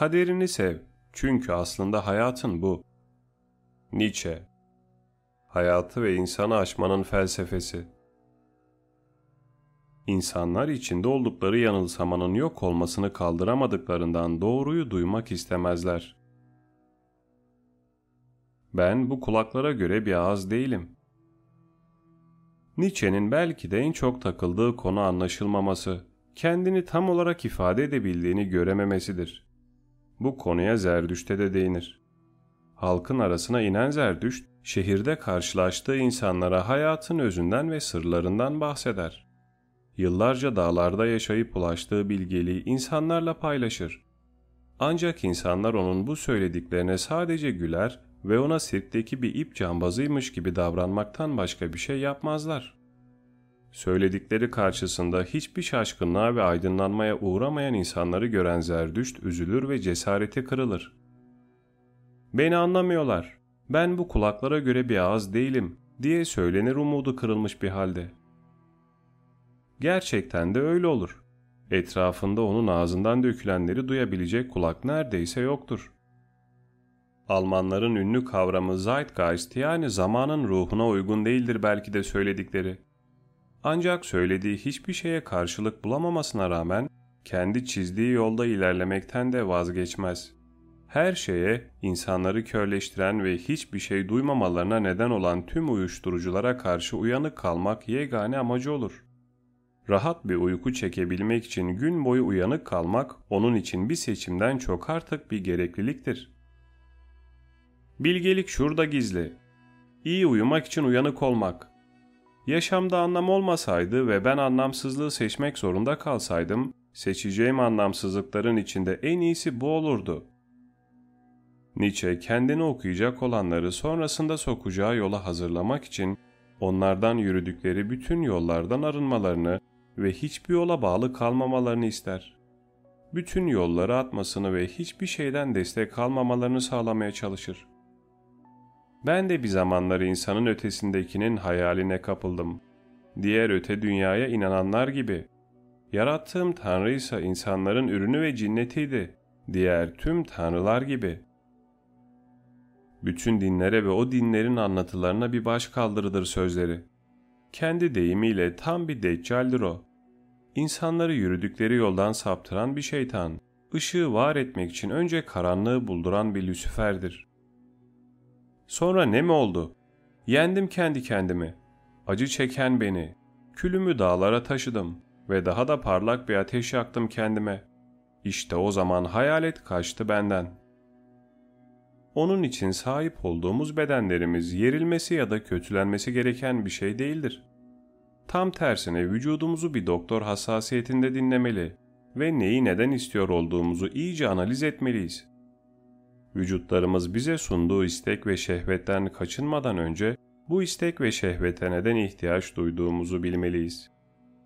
Kaderini sev. Çünkü aslında hayatın bu. Nietzsche Hayatı ve insanı aşmanın felsefesi İnsanlar içinde oldukları yanılsamanın yok olmasını kaldıramadıklarından doğruyu duymak istemezler. Ben bu kulaklara göre bir ağız değilim. Nietzsche'nin belki de en çok takıldığı konu anlaşılmaması, kendini tam olarak ifade edebildiğini görememesidir. Bu konuya Zerdüşt'te de değinir. Halkın arasına inen Zerdüşt, şehirde karşılaştığı insanlara hayatın özünden ve sırlarından bahseder. Yıllarca dağlarda yaşayıp ulaştığı bilgeliği insanlarla paylaşır. Ancak insanlar onun bu söylediklerine sadece güler ve ona sirkteki bir ip cambazıymış gibi davranmaktan başka bir şey yapmazlar. Söyledikleri karşısında hiçbir şaşkınlığa ve aydınlanmaya uğramayan insanları gören Zerdüşt üzülür ve cesareti kırılır. Beni anlamıyorlar, ben bu kulaklara göre bir ağız değilim diye söylenir umudu kırılmış bir halde. Gerçekten de öyle olur. Etrafında onun ağzından dökülenleri duyabilecek kulak neredeyse yoktur. Almanların ünlü kavramı Zeitgeist yani zamanın ruhuna uygun değildir belki de söyledikleri. Ancak söylediği hiçbir şeye karşılık bulamamasına rağmen kendi çizdiği yolda ilerlemekten de vazgeçmez. Her şeye insanları körleştiren ve hiçbir şey duymamalarına neden olan tüm uyuşturuculara karşı uyanık kalmak yegane amacı olur. Rahat bir uyku çekebilmek için gün boyu uyanık kalmak onun için bir seçimden çok artık bir gerekliliktir. Bilgelik şurada gizli. İyi uyumak için uyanık olmak. Yaşamda anlam olmasaydı ve ben anlamsızlığı seçmek zorunda kalsaydım, seçeceğim anlamsızlıkların içinde en iyisi bu olurdu. Nietzsche kendini okuyacak olanları sonrasında sokacağı yola hazırlamak için onlardan yürüdükleri bütün yollardan arınmalarını ve hiçbir yola bağlı kalmamalarını ister. Bütün yolları atmasını ve hiçbir şeyden destek almamalarını sağlamaya çalışır. Ben de bir zamanlar insanın ötesindekinin hayaline kapıldım. Diğer öte dünyaya inananlar gibi. Yarattığım Tanrı ise insanların ürünü ve cinnetiydi. Diğer tüm tanrılar gibi. Bütün dinlere ve o dinlerin anlatılarına bir baş kaldırıdır sözleri. Kendi deyimiyle tam bir deccaldir o. İnsanları yürüdükleri yoldan saptıran bir şeytan. Işığı var etmek için önce karanlığı bulduran bir Lüsifer'dir. Sonra ne mi oldu? Yendim kendi kendimi. Acı çeken beni. Külümü dağlara taşıdım ve daha da parlak bir ateş yaktım kendime. İşte o zaman hayalet kaçtı benden. Onun için sahip olduğumuz bedenlerimiz yerilmesi ya da kötülenmesi gereken bir şey değildir. Tam tersine vücudumuzu bir doktor hassasiyetinde dinlemeli ve neyi neden istiyor olduğumuzu iyice analiz etmeliyiz. Vücutlarımız bize sunduğu istek ve şehvetten kaçınmadan önce bu istek ve şehvete neden ihtiyaç duyduğumuzu bilmeliyiz.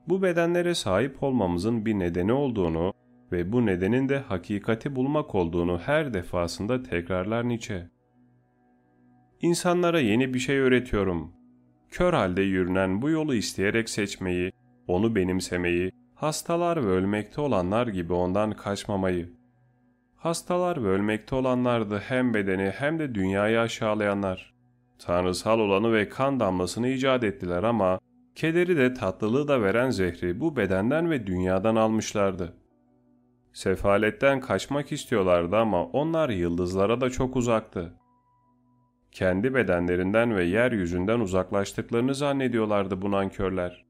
Bu bedenlere sahip olmamızın bir nedeni olduğunu ve bu nedenin de hakikati bulmak olduğunu her defasında tekrarlar Nietzsche. İnsanlara yeni bir şey öğretiyorum. Kör halde yürünen bu yolu isteyerek seçmeyi, onu benimsemeyi, hastalar ve ölmekte olanlar gibi ondan kaçmamayı, Hastalar ve ölmekte olanlardı hem bedeni hem de dünyayı aşağılayanlar. Tanrısal olanı ve kan damlasını icat ettiler ama kederi de tatlılığı da veren zehri bu bedenden ve dünyadan almışlardı. Sefaletten kaçmak istiyorlardı ama onlar yıldızlara da çok uzaktı. Kendi bedenlerinden ve yeryüzünden uzaklaştıklarını zannediyorlardı bu nankörler.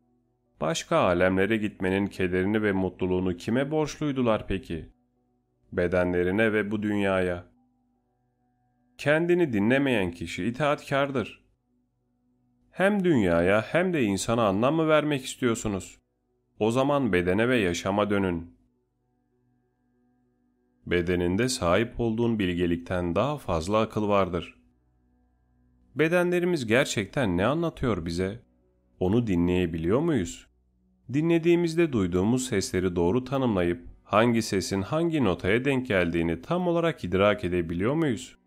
Başka alemlere gitmenin kederini ve mutluluğunu kime borçluydular peki? Bedenlerine ve bu dünyaya. Kendini dinlemeyen kişi itaatkardır. Hem dünyaya hem de insana anlam mı vermek istiyorsunuz? O zaman bedene ve yaşama dönün. Bedeninde sahip olduğun bilgelikten daha fazla akıl vardır. Bedenlerimiz gerçekten ne anlatıyor bize? Onu dinleyebiliyor muyuz? Dinlediğimizde duyduğumuz sesleri doğru tanımlayıp hangi sesin hangi notaya denk geldiğini tam olarak idrak edebiliyor muyuz?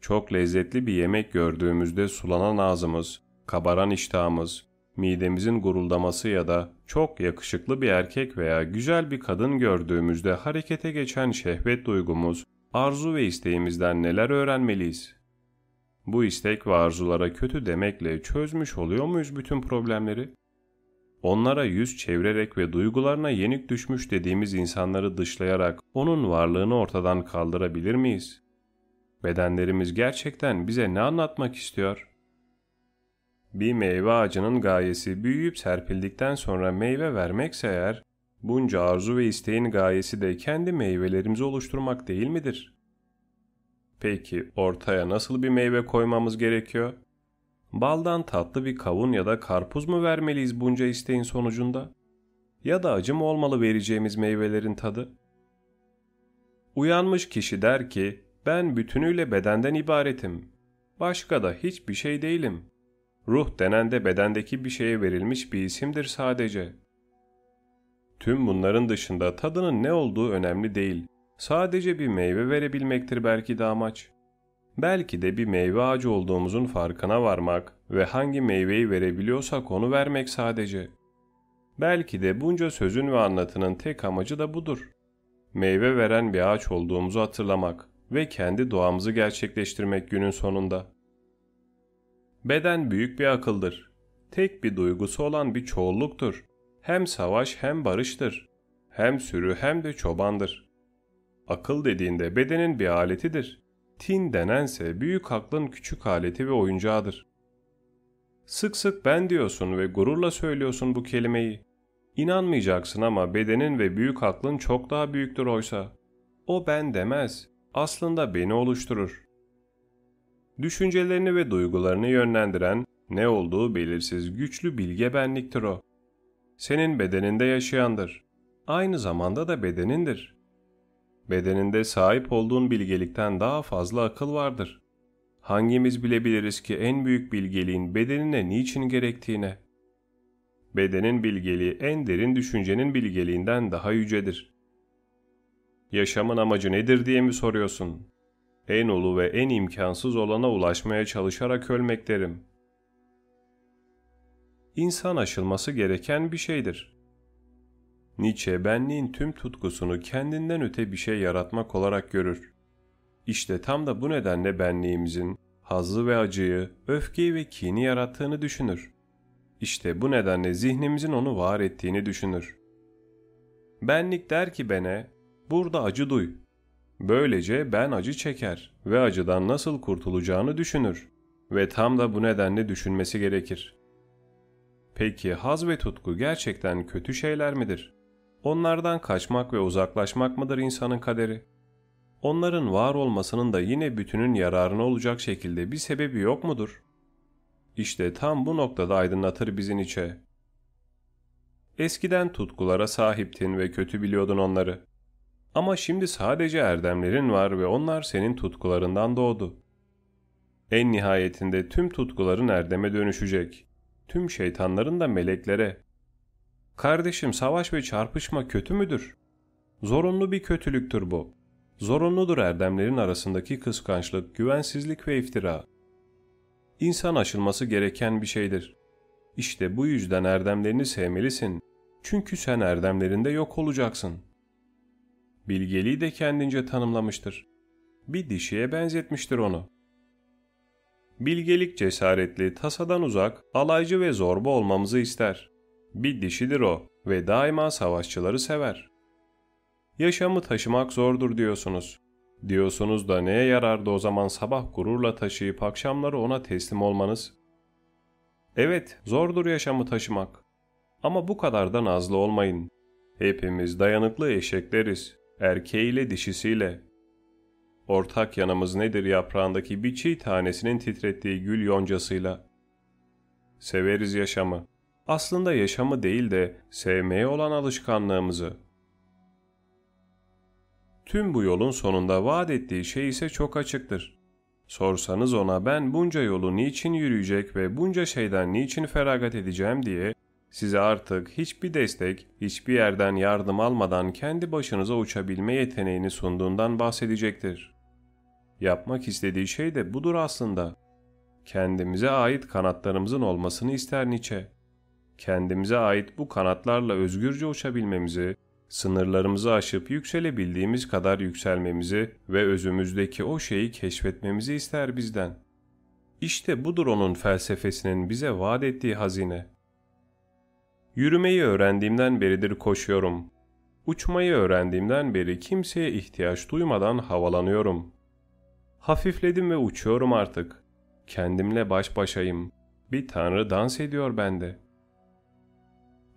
Çok lezzetli bir yemek gördüğümüzde sulanan ağzımız, kabaran iştahımız, midemizin guruldaması ya da çok yakışıklı bir erkek veya güzel bir kadın gördüğümüzde harekete geçen şehvet duygumuz, arzu ve isteğimizden neler öğrenmeliyiz? Bu istek ve arzulara kötü demekle çözmüş oluyor muyuz bütün problemleri? Onlara yüz çevirerek ve duygularına yenik düşmüş dediğimiz insanları dışlayarak onun varlığını ortadan kaldırabilir miyiz? Bedenlerimiz gerçekten bize ne anlatmak istiyor? Bir meyve ağacının gayesi büyüyüp serpildikten sonra meyve vermekse eğer, bunca arzu ve isteğin gayesi de kendi meyvelerimizi oluşturmak değil midir? Peki ortaya nasıl bir meyve koymamız gerekiyor? Baldan tatlı bir kavun ya da karpuz mu vermeliyiz bunca isteğin sonucunda? Ya da acı mı olmalı vereceğimiz meyvelerin tadı? Uyanmış kişi der ki, ben bütünüyle bedenden ibaretim. Başka da hiçbir şey değilim. Ruh denen de bedendeki bir şeye verilmiş bir isimdir sadece. Tüm bunların dışında tadının ne olduğu önemli değil. Sadece bir meyve verebilmektir belki de amaç. Belki de bir meyve ağacı olduğumuzun farkına varmak ve hangi meyveyi verebiliyorsak onu vermek sadece. Belki de bunca sözün ve anlatının tek amacı da budur. Meyve veren bir ağaç olduğumuzu hatırlamak ve kendi doğamızı gerçekleştirmek günün sonunda. Beden büyük bir akıldır. Tek bir duygusu olan bir çoğulluktur. Hem savaş hem barıştır. Hem sürü hem de çobandır. Akıl dediğinde bedenin bir aletidir. Tin denense büyük aklın küçük aleti ve oyuncağıdır. Sık sık ben diyorsun ve gururla söylüyorsun bu kelimeyi. İnanmayacaksın ama bedenin ve büyük aklın çok daha büyüktür oysa. O ben demez, aslında beni oluşturur. Düşüncelerini ve duygularını yönlendiren, ne olduğu belirsiz güçlü bilge benliktir o. Senin bedeninde yaşayandır. Aynı zamanda da bedenindir. Bedeninde sahip olduğun bilgelikten daha fazla akıl vardır. Hangimiz bilebiliriz ki en büyük bilgeliğin bedenine niçin gerektiğine? Bedenin bilgeliği en derin düşüncenin bilgeliğinden daha yücedir. Yaşamın amacı nedir diye mi soruyorsun? En ulu ve en imkansız olana ulaşmaya çalışarak ölmek derim. İnsan aşılması gereken bir şeydir. Nietzsche benliğin tüm tutkusunu kendinden öte bir şey yaratmak olarak görür. İşte tam da bu nedenle benliğimizin hazzı ve acıyı, öfkeyi ve kini yarattığını düşünür. İşte bu nedenle zihnimizin onu var ettiğini düşünür. Benlik der ki bene, burada acı duy. Böylece ben acı çeker ve acıdan nasıl kurtulacağını düşünür ve tam da bu nedenle düşünmesi gerekir. Peki haz ve tutku gerçekten kötü şeyler midir? Onlardan kaçmak ve uzaklaşmak mıdır insanın kaderi? Onların var olmasının da yine bütünün yararına olacak şekilde bir sebebi yok mudur? İşte tam bu noktada aydınlatır bizim içe. Eskiden tutkulara sahiptin ve kötü biliyordun onları. Ama şimdi sadece erdemlerin var ve onlar senin tutkularından doğdu. En nihayetinde tüm tutkuların erdeme dönüşecek. Tüm şeytanların da meleklere. Kardeşim savaş ve çarpışma kötü müdür? Zorunlu bir kötülüktür bu. Zorunludur erdemlerin arasındaki kıskançlık, güvensizlik ve iftira. İnsan aşılması gereken bir şeydir. İşte bu yüzden erdemlerini sevmelisin. Çünkü sen erdemlerinde yok olacaksın. Bilgeliği de kendince tanımlamıştır. Bir dişiye benzetmiştir onu. Bilgelik cesaretli, tasadan uzak, alaycı ve zorba olmamızı ister. Bir dişidir o ve daima savaşçıları sever. Yaşamı taşımak zordur diyorsunuz. Diyorsunuz da neye yarardı o zaman sabah gururla taşıyıp akşamları ona teslim olmanız? Evet, zordur yaşamı taşımak. Ama bu kadar da nazlı olmayın. Hepimiz dayanıklı eşekleriz, erkeğiyle dişisiyle. Ortak yanımız nedir yaprağındaki bir çiğ tanesinin titrettiği gül yoncasıyla? Severiz yaşamı. Aslında yaşamı değil de sevmeye olan alışkanlığımızı. Tüm bu yolun sonunda vaat ettiği şey ise çok açıktır. Sorsanız ona ben bunca yolu niçin yürüyecek ve bunca şeyden niçin feragat edeceğim diye size artık hiçbir destek, hiçbir yerden yardım almadan kendi başınıza uçabilme yeteneğini sunduğundan bahsedecektir. Yapmak istediği şey de budur aslında. Kendimize ait kanatlarımızın olmasını ister Nietzsche. Kendimize ait bu kanatlarla özgürce uçabilmemizi, sınırlarımızı aşıp yükselebildiğimiz kadar yükselmemizi ve özümüzdeki o şeyi keşfetmemizi ister bizden. İşte budur onun felsefesinin bize vaat ettiği hazine. Yürümeyi öğrendiğimden beridir koşuyorum. Uçmayı öğrendiğimden beri kimseye ihtiyaç duymadan havalanıyorum. Hafifledim ve uçuyorum artık. Kendimle baş başayım. Bir tanrı dans ediyor bende.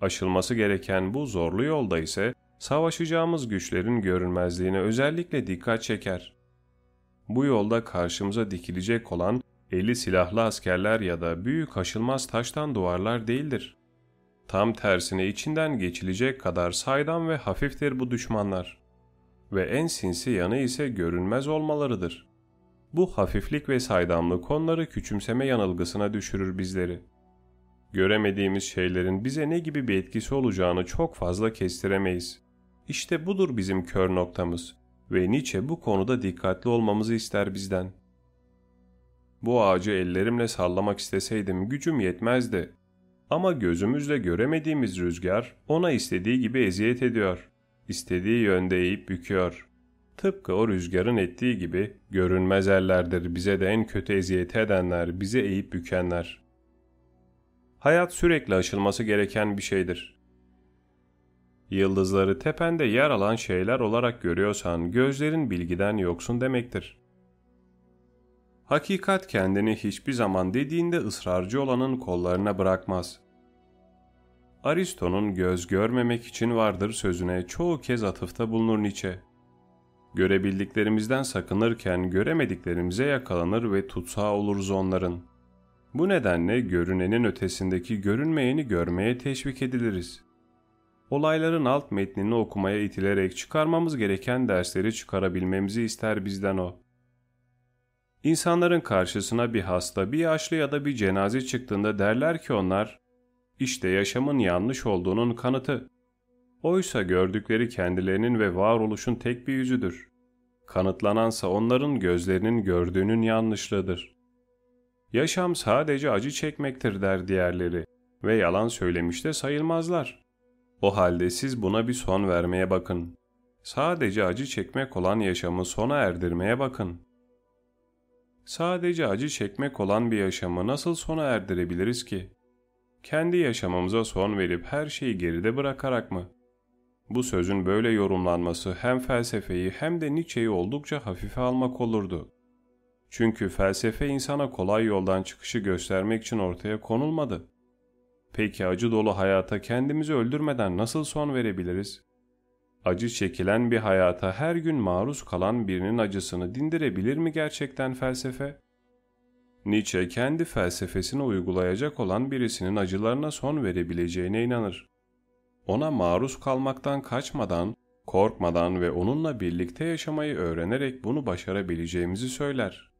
Aşılması gereken bu zorlu yolda ise savaşacağımız güçlerin görünmezliğine özellikle dikkat çeker. Bu yolda karşımıza dikilecek olan eli silahlı askerler ya da büyük aşılmaz taştan duvarlar değildir. Tam tersine içinden geçilecek kadar saydam ve hafiftir bu düşmanlar. Ve en sinsi yanı ise görünmez olmalarıdır. Bu hafiflik ve saydamlık onları küçümseme yanılgısına düşürür bizleri. Göremediğimiz şeylerin bize ne gibi bir etkisi olacağını çok fazla kestiremeyiz. İşte budur bizim kör noktamız ve Nietzsche bu konuda dikkatli olmamızı ister bizden. Bu ağacı ellerimle sallamak isteseydim gücüm yetmezdi. Ama gözümüzle göremediğimiz rüzgar ona istediği gibi eziyet ediyor. İstediği yönde eğip büküyor. Tıpkı o rüzgarın ettiği gibi görünmez ellerdir bize de en kötü eziyeti edenler, bize eğip bükenler. Hayat sürekli aşılması gereken bir şeydir. Yıldızları tepende yer alan şeyler olarak görüyorsan gözlerin bilgiden yoksun demektir. Hakikat kendini hiçbir zaman dediğinde ısrarcı olanın kollarına bırakmaz. Aristo'nun göz görmemek için vardır sözüne çoğu kez atıfta bulunur Nietzsche. Görebildiklerimizden sakınırken göremediklerimize yakalanır ve tutsağı oluruz onların. Bu nedenle görünenin ötesindeki görünmeyeni görmeye teşvik ediliriz. Olayların alt metnini okumaya itilerek çıkarmamız gereken dersleri çıkarabilmemizi ister bizden o. İnsanların karşısına bir hasta, bir yaşlı ya da bir cenaze çıktığında derler ki onlar, işte yaşamın yanlış olduğunun kanıtı. Oysa gördükleri kendilerinin ve varoluşun tek bir yüzüdür. Kanıtlanansa onların gözlerinin gördüğünün yanlışlığıdır. Yaşam sadece acı çekmektir der diğerleri ve yalan söylemiş de sayılmazlar. O halde siz buna bir son vermeye bakın. Sadece acı çekmek olan yaşamı sona erdirmeye bakın. Sadece acı çekmek olan bir yaşamı nasıl sona erdirebiliriz ki? Kendi yaşamımıza son verip her şeyi geride bırakarak mı? Bu sözün böyle yorumlanması hem felsefeyi hem de Nietzsche'yi oldukça hafife almak olurdu. Çünkü felsefe insana kolay yoldan çıkışı göstermek için ortaya konulmadı. Peki acı dolu hayata kendimizi öldürmeden nasıl son verebiliriz? Acı çekilen bir hayata her gün maruz kalan birinin acısını dindirebilir mi gerçekten felsefe? Nietzsche kendi felsefesini uygulayacak olan birisinin acılarına son verebileceğine inanır. Ona maruz kalmaktan kaçmadan, korkmadan ve onunla birlikte yaşamayı öğrenerek bunu başarabileceğimizi söyler.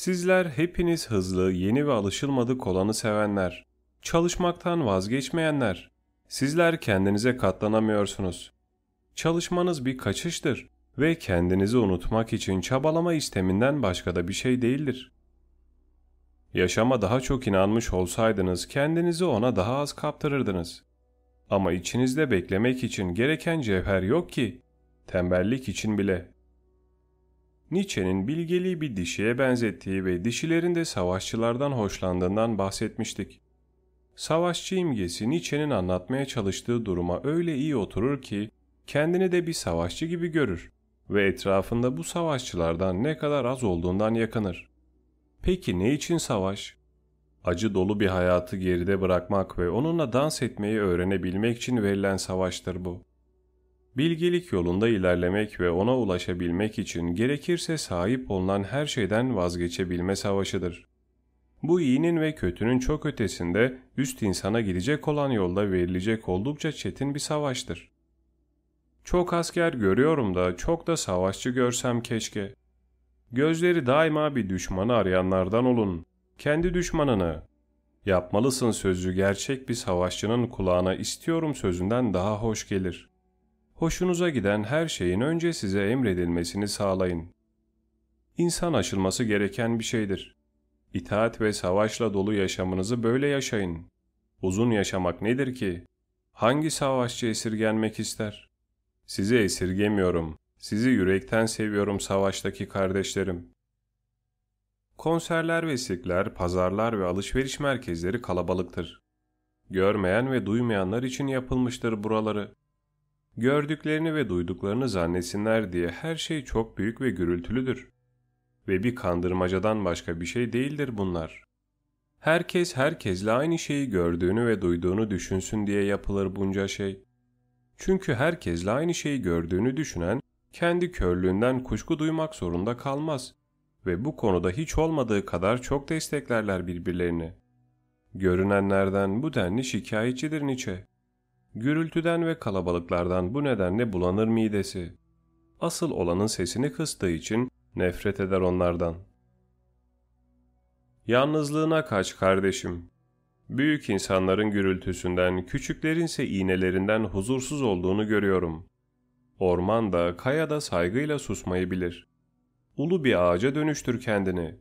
Sizler hepiniz hızlı, yeni ve alışılmadık olanı sevenler, çalışmaktan vazgeçmeyenler, sizler kendinize katlanamıyorsunuz. Çalışmanız bir kaçıştır ve kendinizi unutmak için çabalama isteminden başka da bir şey değildir. Yaşama daha çok inanmış olsaydınız kendinizi ona daha az kaptırırdınız. Ama içinizde beklemek için gereken cevher yok ki, tembellik için bile. Nietzsche'nin bilgeliği bir dişiye benzettiği ve dişilerin de savaşçılardan hoşlandığından bahsetmiştik. Savaşçı imgesi Nietzsche'nin anlatmaya çalıştığı duruma öyle iyi oturur ki kendini de bir savaşçı gibi görür ve etrafında bu savaşçılardan ne kadar az olduğundan yakınır. Peki ne için savaş? Acı dolu bir hayatı geride bırakmak ve onunla dans etmeyi öğrenebilmek için verilen savaştır bu. Bilgelik yolunda ilerlemek ve ona ulaşabilmek için gerekirse sahip olunan her şeyden vazgeçebilme savaşıdır. Bu iyinin ve kötünün çok ötesinde üst insana gidecek olan yolda verilecek oldukça çetin bir savaştır. Çok asker görüyorum da çok da savaşçı görsem keşke. Gözleri daima bir düşmanı arayanlardan olun. Kendi düşmanını. Yapmalısın sözü gerçek bir savaşçının kulağına istiyorum sözünden daha hoş gelir. Hoşunuza giden her şeyin önce size emredilmesini sağlayın. İnsan aşılması gereken bir şeydir. İtaat ve savaşla dolu yaşamınızı böyle yaşayın. Uzun yaşamak nedir ki? Hangi savaşçı esirgenmek ister? Sizi esirgemiyorum. Sizi yürekten seviyorum savaştaki kardeşlerim. Konserler ve sirkler, pazarlar ve alışveriş merkezleri kalabalıktır. Görmeyen ve duymayanlar için yapılmıştır buraları. Gördüklerini ve duyduklarını zannetsinler diye her şey çok büyük ve gürültülüdür. Ve bir kandırmacadan başka bir şey değildir bunlar. Herkes herkesle aynı şeyi gördüğünü ve duyduğunu düşünsün diye yapılır bunca şey. Çünkü herkesle aynı şeyi gördüğünü düşünen kendi körlüğünden kuşku duymak zorunda kalmaz ve bu konuda hiç olmadığı kadar çok desteklerler birbirlerini. Görünenlerden bu denli şikayetçidir Nietzsche. Gürültüden ve kalabalıklardan bu nedenle bulanır midesi. Asıl olanın sesini kıstığı için nefret eder onlardan. Yalnızlığına kaç kardeşim. Büyük insanların gürültüsünden, küçüklerinse iğnelerinden huzursuz olduğunu görüyorum. Orman da, kaya da saygıyla susmayı bilir. Ulu bir ağaca dönüştür kendini.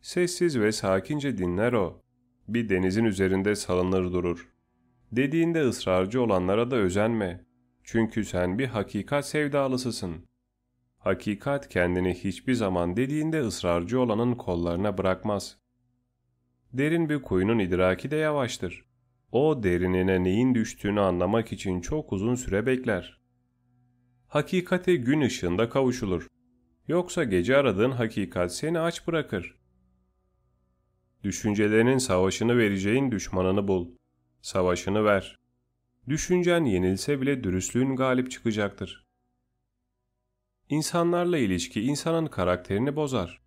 Sessiz ve sakince dinler o. Bir denizin üzerinde salınır durur. Dediğinde ısrarcı olanlara da özenme. Çünkü sen bir hakikat sevdalısısın. Hakikat kendini hiçbir zaman dediğinde ısrarcı olanın kollarına bırakmaz. Derin bir kuyunun idraki de yavaştır. O derinine neyin düştüğünü anlamak için çok uzun süre bekler. Hakikate gün ışığında kavuşulur. Yoksa gece aradığın hakikat seni aç bırakır. Düşüncelerinin savaşını vereceğin düşmanını bul. Savaşını ver. Düşüncen yenilse bile dürüstlüğün galip çıkacaktır. İnsanlarla ilişki insanın karakterini bozar.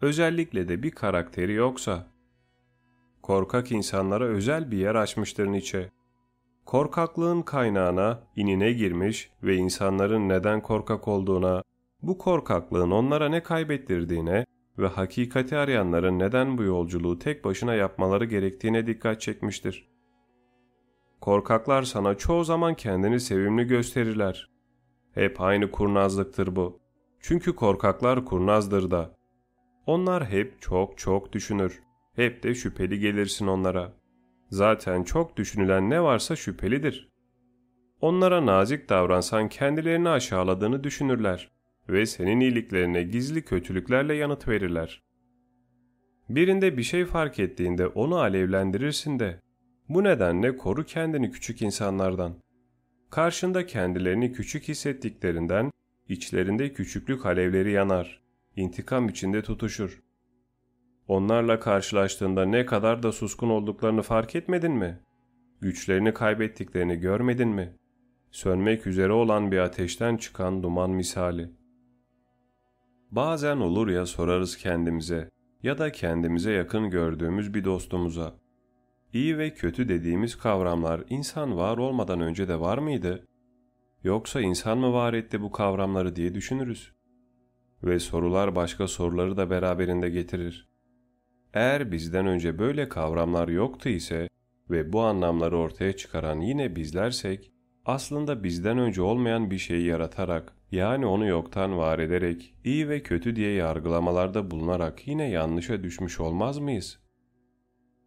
Özellikle de bir karakteri yoksa. Korkak insanlara özel bir yer açmıştır Nietzsche. Korkaklığın kaynağına, inine girmiş ve insanların neden korkak olduğuna, bu korkaklığın onlara ne kaybettirdiğine ve hakikati arayanların neden bu yolculuğu tek başına yapmaları gerektiğine dikkat çekmiştir. Korkaklar sana çoğu zaman kendini sevimli gösterirler. Hep aynı kurnazlıktır bu. Çünkü korkaklar kurnazdır da. Onlar hep çok çok düşünür. Hep de şüpheli gelirsin onlara. Zaten çok düşünülen ne varsa şüphelidir. Onlara nazik davransan kendilerini aşağıladığını düşünürler ve senin iyiliklerine gizli kötülüklerle yanıt verirler. Birinde bir şey fark ettiğinde onu alevlendirirsin de. Bu nedenle koru kendini küçük insanlardan. Karşında kendilerini küçük hissettiklerinden içlerinde küçüklük alevleri yanar, intikam içinde tutuşur. Onlarla karşılaştığında ne kadar da suskun olduklarını fark etmedin mi? Güçlerini kaybettiklerini görmedin mi? Sönmek üzere olan bir ateşten çıkan duman misali. Bazen olur ya sorarız kendimize ya da kendimize yakın gördüğümüz bir dostumuza. İyi ve kötü dediğimiz kavramlar insan var olmadan önce de var mıydı? Yoksa insan mı var etti bu kavramları diye düşünürüz. Ve sorular başka soruları da beraberinde getirir. Eğer bizden önce böyle kavramlar yoktu ise ve bu anlamları ortaya çıkaran yine bizlersek, aslında bizden önce olmayan bir şeyi yaratarak, yani onu yoktan var ederek, iyi ve kötü diye yargılamalarda bulunarak yine yanlışa düşmüş olmaz mıyız?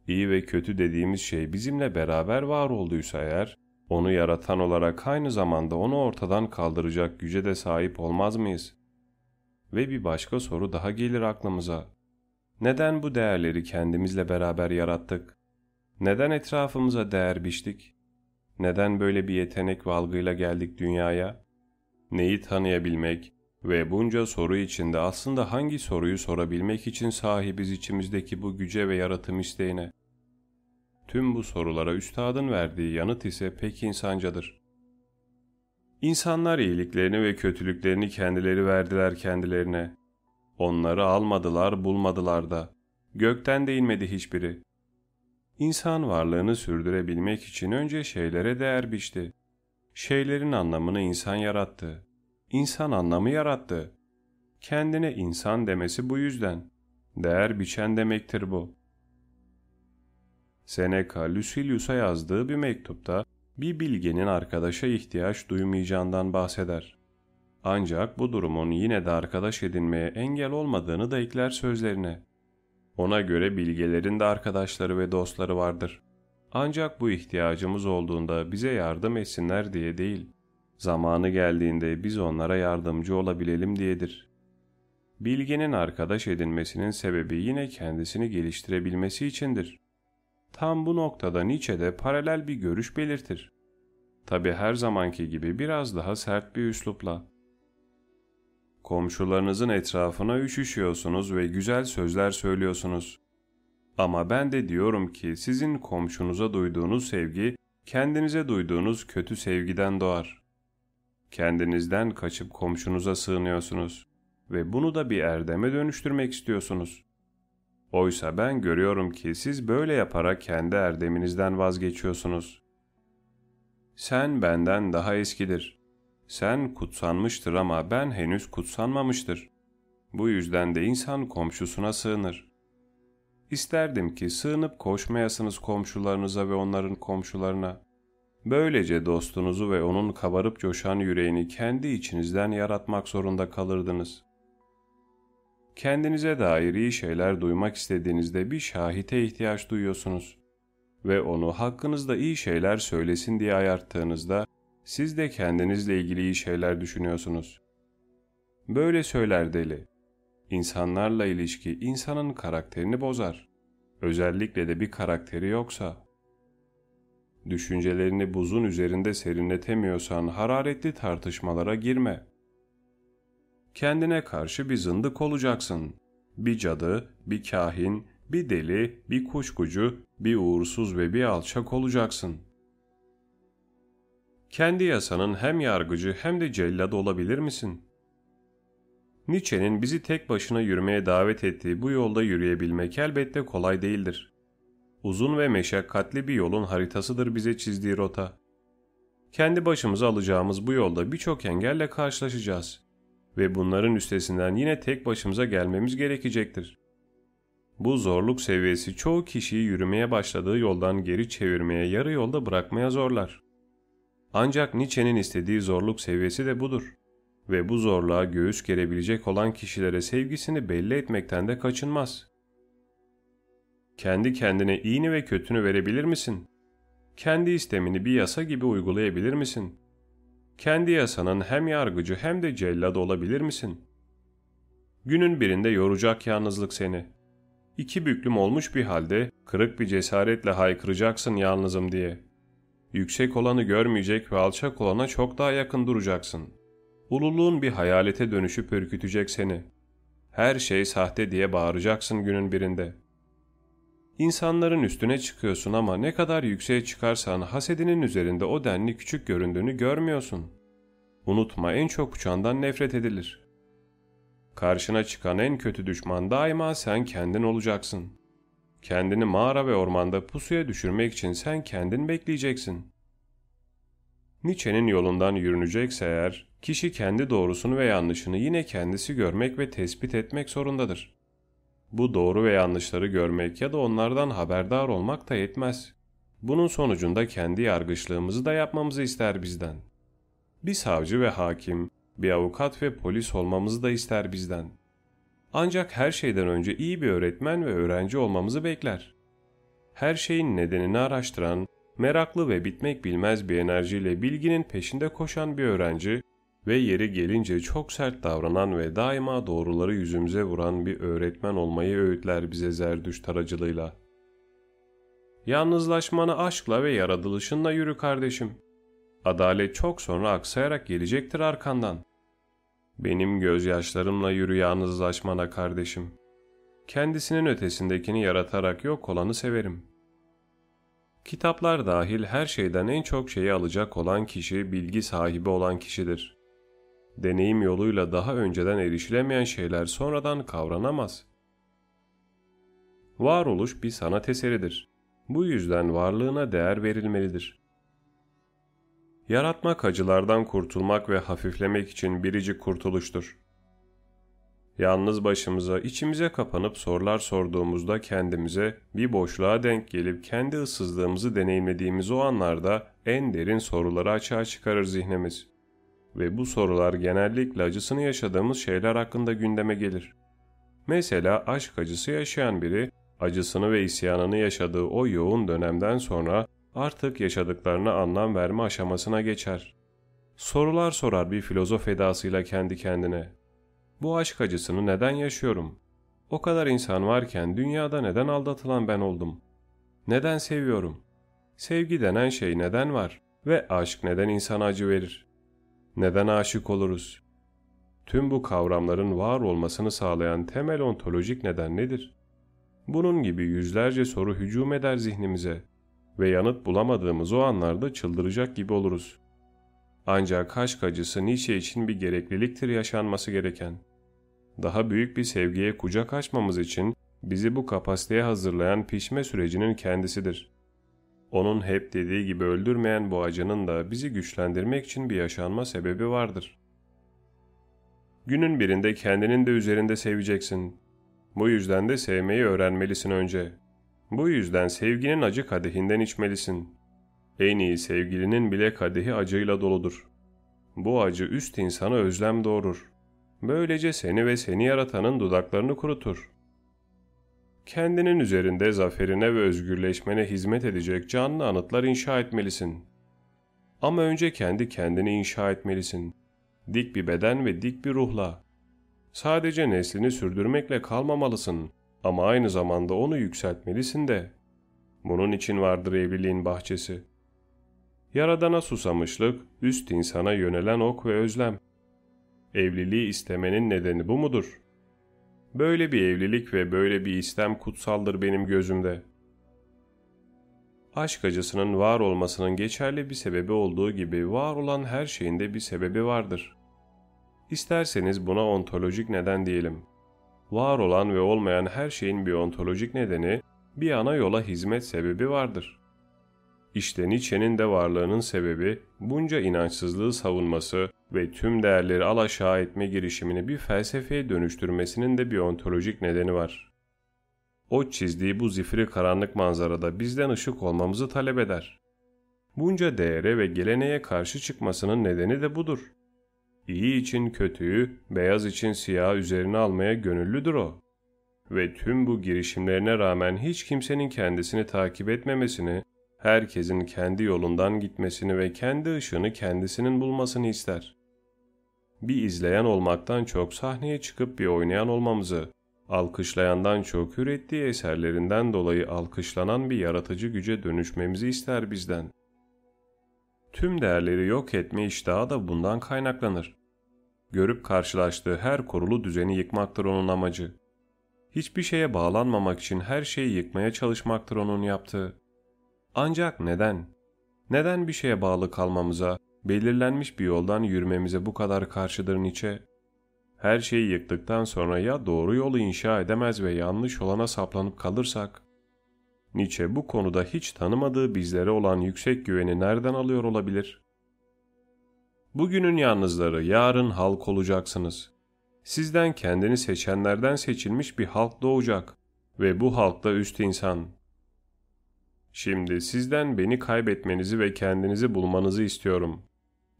İyi ve kötü dediğimiz şey bizimle beraber var olduysa eğer, onu yaratan olarak aynı zamanda onu ortadan kaldıracak güce de sahip olmaz mıyız? Ve bir başka soru daha gelir aklımıza. Neden bu değerleri kendimizle beraber yarattık? Neden etrafımıza değer biçtik? Neden böyle bir yetenek ve algıyla geldik dünyaya? Neyi tanıyabilmek ve bunca soru içinde aslında hangi soruyu sorabilmek için sahibiz içimizdeki bu güce ve yaratım isteğine? Tüm bu sorulara üstadın verdiği yanıt ise pek insancadır. İnsanlar iyiliklerini ve kötülüklerini kendileri verdiler kendilerine. Onları almadılar, bulmadılar da. Gökten de inmedi hiçbiri. İnsan varlığını sürdürebilmek için önce şeylere değer biçti. Şeylerin anlamını insan yarattı. İnsan anlamı yarattı. Kendine insan demesi bu yüzden. Değer biçen demektir bu. Seneca, Lucilius'a yazdığı bir mektupta bir bilgenin arkadaşa ihtiyaç duymayacağından bahseder. Ancak bu durumun yine de arkadaş edinmeye engel olmadığını da ekler sözlerine. Ona göre bilgelerin de arkadaşları ve dostları vardır. Ancak bu ihtiyacımız olduğunda bize yardım etsinler diye değil, zamanı geldiğinde biz onlara yardımcı olabilelim diyedir. Bilginin arkadaş edinmesinin sebebi yine kendisini geliştirebilmesi içindir. Tam bu noktada Nietzsche de paralel bir görüş belirtir. Tabi her zamanki gibi biraz daha sert bir üslupla. Komşularınızın etrafına üşüşüyorsunuz ve güzel sözler söylüyorsunuz. Ama ben de diyorum ki sizin komşunuza duyduğunuz sevgi kendinize duyduğunuz kötü sevgiden doğar. Kendinizden kaçıp komşunuza sığınıyorsunuz ve bunu da bir erdeme dönüştürmek istiyorsunuz. Oysa ben görüyorum ki siz böyle yaparak kendi erdeminizden vazgeçiyorsunuz. Sen benden daha eskidir. Sen kutsanmıştır ama ben henüz kutsanmamıştır. Bu yüzden de insan komşusuna sığınır. İsterdim ki sığınıp koşmayasınız komşularınıza ve onların komşularına. Böylece dostunuzu ve onun kabarıp coşan yüreğini kendi içinizden yaratmak zorunda kalırdınız. Kendinize dair iyi şeyler duymak istediğinizde bir şahite ihtiyaç duyuyorsunuz ve onu hakkınızda iyi şeyler söylesin diye ayarttığınızda siz de kendinizle ilgili iyi şeyler düşünüyorsunuz. Böyle söyler deli. İnsanlarla ilişki insanın karakterini bozar. Özellikle de bir karakteri yoksa. Düşüncelerini buzun üzerinde serinletemiyorsan hararetli tartışmalara girme. Kendine karşı bir zındık olacaksın. Bir cadı, bir kahin, bir deli, bir kuşkucu, bir uğursuz ve bir alçak olacaksın. Kendi yasanın hem yargıcı hem de celladı olabilir misin? Nietzsche'nin bizi tek başına yürümeye davet ettiği bu yolda yürüyebilmek elbette kolay değildir. Uzun ve meşakkatli bir yolun haritasıdır bize çizdiği rota. Kendi başımıza alacağımız bu yolda birçok engelle karşılaşacağız ve bunların üstesinden yine tek başımıza gelmemiz gerekecektir. Bu zorluk seviyesi çoğu kişiyi yürümeye başladığı yoldan geri çevirmeye, yarı yolda bırakmaya zorlar. Ancak Nietzsche'nin istediği zorluk seviyesi de budur. Ve bu zorluğa göğüs gerebilecek olan kişilere sevgisini belli etmekten de kaçınmaz. Kendi kendine iyini ve kötünü verebilir misin? Kendi istemini bir yasa gibi uygulayabilir misin? Kendi yasanın hem yargıcı hem de cellad olabilir misin? Günün birinde yoracak yalnızlık seni. İki büklüm olmuş bir halde kırık bir cesaretle haykıracaksın yalnızım diye. Yüksek olanı görmeyecek ve alçak olana çok daha yakın duracaksın. Ululuğun bir hayalete dönüşüp ürkütecek seni. Her şey sahte diye bağıracaksın günün birinde. İnsanların üstüne çıkıyorsun ama ne kadar yükseğe çıkarsan hasedinin üzerinde o denli küçük göründüğünü görmüyorsun. Unutma en çok uçandan nefret edilir. Karşına çıkan en kötü düşman daima sen kendin olacaksın. Kendini mağara ve ormanda pusuya düşürmek için sen kendin bekleyeceksin. Nietzsche'nin yolundan yürünecekse eğer, kişi kendi doğrusunu ve yanlışını yine kendisi görmek ve tespit etmek zorundadır. Bu doğru ve yanlışları görmek ya da onlardan haberdar olmak da yetmez. Bunun sonucunda kendi yargıçlığımızı da yapmamızı ister bizden. Bir savcı ve hakim, bir avukat ve polis olmamızı da ister bizden. Ancak her şeyden önce iyi bir öğretmen ve öğrenci olmamızı bekler. Her şeyin nedenini araştıran, meraklı ve bitmek bilmez bir enerjiyle bilginin peşinde koşan bir öğrenci ve yeri gelince çok sert davranan ve daima doğruları yüzümüze vuran bir öğretmen olmayı öğütler bize zerdüş aracılığıyla. Yalnızlaşmanı aşkla ve yaratılışınla yürü kardeşim. Adalet çok sonra aksayarak gelecektir arkandan. Benim gözyaşlarımla yürü yalnızlaşmana kardeşim. Kendisinin ötesindekini yaratarak yok olanı severim. Kitaplar dahil her şeyden en çok şeyi alacak olan kişi bilgi sahibi olan kişidir. Deneyim yoluyla daha önceden erişilemeyen şeyler sonradan kavranamaz. Varoluş bir sanat eseridir. Bu yüzden varlığına değer verilmelidir. Yaratmak acılardan kurtulmak ve hafiflemek için biricik kurtuluştur. Yalnız başımıza, içimize kapanıp sorular sorduğumuzda kendimize bir boşluğa denk gelip kendi ıssızlığımızı deneyimlediğimiz o anlarda en derin soruları açığa çıkarır zihnimiz. Ve bu sorular genellikle acısını yaşadığımız şeyler hakkında gündeme gelir. Mesela aşk acısı yaşayan biri acısını ve isyanını yaşadığı o yoğun dönemden sonra artık yaşadıklarına anlam verme aşamasına geçer. Sorular sorar bir filozof edasıyla kendi kendine. Bu aşk acısını neden yaşıyorum? O kadar insan varken dünyada neden aldatılan ben oldum? Neden seviyorum? Sevgi denen şey neden var? Ve aşk neden insana acı verir? Neden aşık oluruz? Tüm bu kavramların var olmasını sağlayan temel ontolojik neden nedir? Bunun gibi yüzlerce soru hücum eder zihnimize ve yanıt bulamadığımız o anlarda çıldıracak gibi oluruz. Ancak aşk acısı Nietzsche için bir gerekliliktir yaşanması gereken. Daha büyük bir sevgiye kucak açmamız için bizi bu kapasiteye hazırlayan pişme sürecinin kendisidir. Onun hep dediği gibi öldürmeyen bu acının da bizi güçlendirmek için bir yaşanma sebebi vardır. Günün birinde kendinin de üzerinde seveceksin. Bu yüzden de sevmeyi öğrenmelisin önce. Bu yüzden sevginin acı kadehinden içmelisin. En iyi sevgilinin bile kadehi acıyla doludur. Bu acı üst insana özlem doğurur. Böylece seni ve seni yaratanın dudaklarını kurutur. Kendinin üzerinde zaferine ve özgürleşmene hizmet edecek canlı anıtlar inşa etmelisin. Ama önce kendi kendini inşa etmelisin. Dik bir beden ve dik bir ruhla. Sadece neslini sürdürmekle kalmamalısın ama aynı zamanda onu yükseltmelisin de. Bunun için vardır evliliğin bahçesi. Yaradana susamışlık, üst insana yönelen ok ve özlem. Evliliği istemenin nedeni bu mudur? Böyle bir evlilik ve böyle bir istem kutsaldır benim gözümde. Aşk acısının var olmasının geçerli bir sebebi olduğu gibi var olan her şeyin de bir sebebi vardır. İsterseniz buna ontolojik neden diyelim. Var olan ve olmayan her şeyin bir ontolojik nedeni, bir ana yola hizmet sebebi vardır. İşte Nietzsche'nin de varlığının sebebi bunca inançsızlığı savunması ve tüm değerleri alaşağı etme girişimini bir felsefeye dönüştürmesinin de bir ontolojik nedeni var. O çizdiği bu zifiri karanlık manzarada bizden ışık olmamızı talep eder. Bunca değere ve geleneğe karşı çıkmasının nedeni de budur. İyi için kötüyü, beyaz için siyah üzerine almaya gönüllüdür o. Ve tüm bu girişimlerine rağmen hiç kimsenin kendisini takip etmemesini, herkesin kendi yolundan gitmesini ve kendi ışığını kendisinin bulmasını ister. Bir izleyen olmaktan çok sahneye çıkıp bir oynayan olmamızı, alkışlayandan çok ürettiği eserlerinden dolayı alkışlanan bir yaratıcı güce dönüşmemizi ister bizden. Tüm değerleri yok etme iştahı da bundan kaynaklanır. Görüp karşılaştığı her kurulu düzeni yıkmaktır onun amacı. Hiçbir şeye bağlanmamak için her şeyi yıkmaya çalışmaktır onun yaptığı. Ancak neden? Neden bir şeye bağlı kalmamıza, belirlenmiş bir yoldan yürümemize bu kadar karşıdır Nietzsche? Her şeyi yıktıktan sonra ya doğru yolu inşa edemez ve yanlış olana saplanıp kalırsak? Nietzsche bu konuda hiç tanımadığı bizlere olan yüksek güveni nereden alıyor olabilir? Bugünün yalnızları yarın halk olacaksınız. Sizden kendini seçenlerden seçilmiş bir halk doğacak ve bu halkta üst insan. Şimdi sizden beni kaybetmenizi ve kendinizi bulmanızı istiyorum.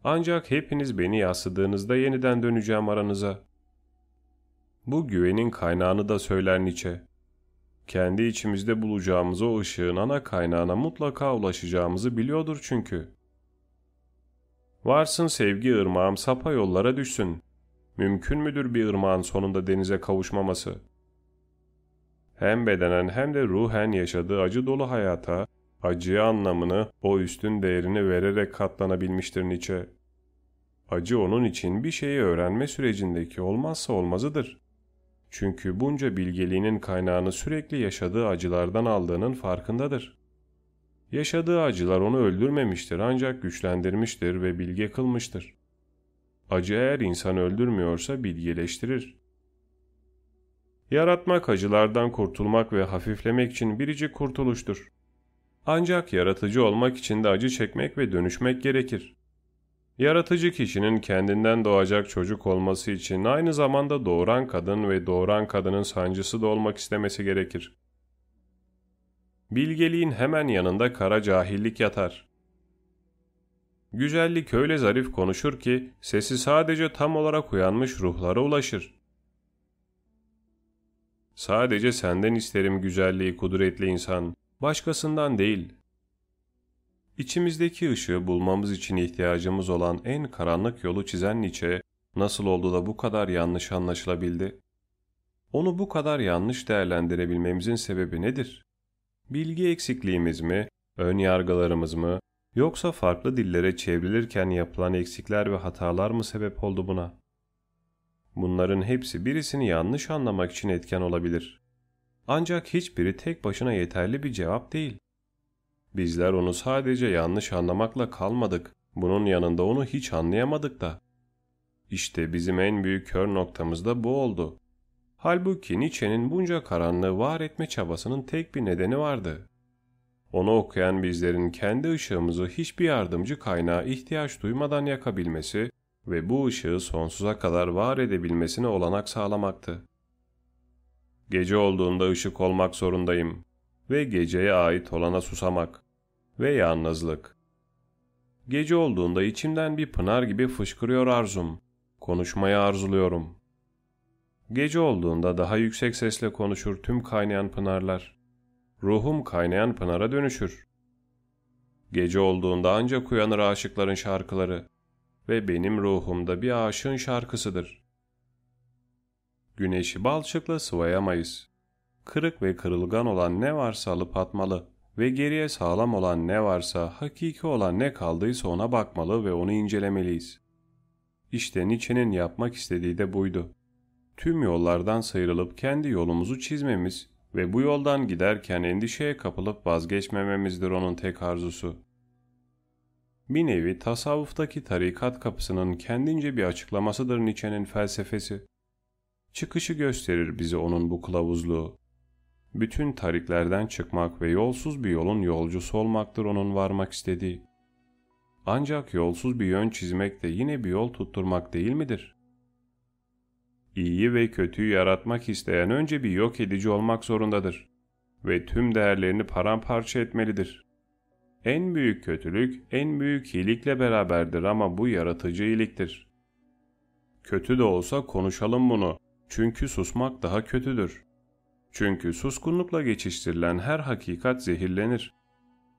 Ancak hepiniz beni yasladığınızda yeniden döneceğim aranıza. Bu güvenin kaynağını da söyler Nietzsche. Kendi içimizde bulacağımız o ışığın ana kaynağına mutlaka ulaşacağımızı biliyordur çünkü. Varsın sevgi ırmağım sapa yollara düşsün. Mümkün müdür bir ırmağın sonunda denize kavuşmaması? Hem bedenen hem de ruhen yaşadığı acı dolu hayata, acıya anlamını, o üstün değerini vererek katlanabilmiştir Nietzsche. Acı onun için bir şeyi öğrenme sürecindeki olmazsa olmazıdır. Çünkü bunca bilgeliğinin kaynağını sürekli yaşadığı acılardan aldığının farkındadır. Yaşadığı acılar onu öldürmemiştir ancak güçlendirmiştir ve bilge kılmıştır. Acı eğer insan öldürmüyorsa bilgeleştirir. Yaratmak acılardan kurtulmak ve hafiflemek için biricik kurtuluştur. Ancak yaratıcı olmak için de acı çekmek ve dönüşmek gerekir. Yaratıcı kişinin kendinden doğacak çocuk olması için aynı zamanda doğuran kadın ve doğuran kadının sancısı da olmak istemesi gerekir. Bilgeliğin hemen yanında kara cahillik yatar. Güzellik öyle zarif konuşur ki sesi sadece tam olarak uyanmış ruhlara ulaşır. Sadece senden isterim güzelliği kudretli insan, başkasından değil. İçimizdeki ışığı bulmamız için ihtiyacımız olan en karanlık yolu çizen Nietzsche, nasıl oldu da bu kadar yanlış anlaşılabildi? Onu bu kadar yanlış değerlendirebilmemizin sebebi nedir? Bilgi eksikliğimiz mi, ön yargılarımız mı, yoksa farklı dillere çevrilirken yapılan eksikler ve hatalar mı sebep oldu buna? Bunların hepsi birisini yanlış anlamak için etken olabilir. Ancak hiçbiri tek başına yeterli bir cevap değil. Bizler onu sadece yanlış anlamakla kalmadık, bunun yanında onu hiç anlayamadık da. İşte bizim en büyük kör noktamız da bu oldu. Halbuki Nietzsche'nin bunca karanlığı var etme çabasının tek bir nedeni vardı. Onu okuyan bizlerin kendi ışığımızı hiçbir yardımcı kaynağa ihtiyaç duymadan yakabilmesi ve bu ışığı sonsuza kadar var edebilmesine olanak sağlamaktı. Gece olduğunda ışık olmak zorundayım ve geceye ait olana susamak ve yalnızlık. Gece olduğunda içimden bir pınar gibi fışkırıyor arzum, konuşmayı arzuluyorum. Gece olduğunda daha yüksek sesle konuşur tüm kaynayan pınarlar. Ruhum kaynayan pınara dönüşür. Gece olduğunda ancak uyanır aşıkların şarkıları ve benim ruhumda bir aşığın şarkısıdır. Güneşi balçıkla sıvayamayız. Kırık ve kırılgan olan ne varsa alıp atmalı ve geriye sağlam olan ne varsa, hakiki olan ne kaldıysa ona bakmalı ve onu incelemeliyiz. İşte Nietzsche'nin yapmak istediği de buydu. Tüm yollardan sıyrılıp kendi yolumuzu çizmemiz ve bu yoldan giderken endişeye kapılıp vazgeçmememizdir onun tek arzusu. Bir nevi tasavvuftaki tarikat kapısının kendince bir açıklamasıdır Nietzsche'nin felsefesi. Çıkışı gösterir bize onun bu kılavuzluğu. Bütün tariklerden çıkmak ve yolsuz bir yolun yolcusu olmaktır onun varmak istediği. Ancak yolsuz bir yön çizmek de yine bir yol tutturmak değil midir? İyiyi ve kötüyü yaratmak isteyen önce bir yok edici olmak zorundadır ve tüm değerlerini paramparça etmelidir. En büyük kötülük en büyük iyilikle beraberdir ama bu yaratıcı iyiliktir. Kötü de olsa konuşalım bunu. Çünkü susmak daha kötüdür. Çünkü suskunlukla geçiştirilen her hakikat zehirlenir.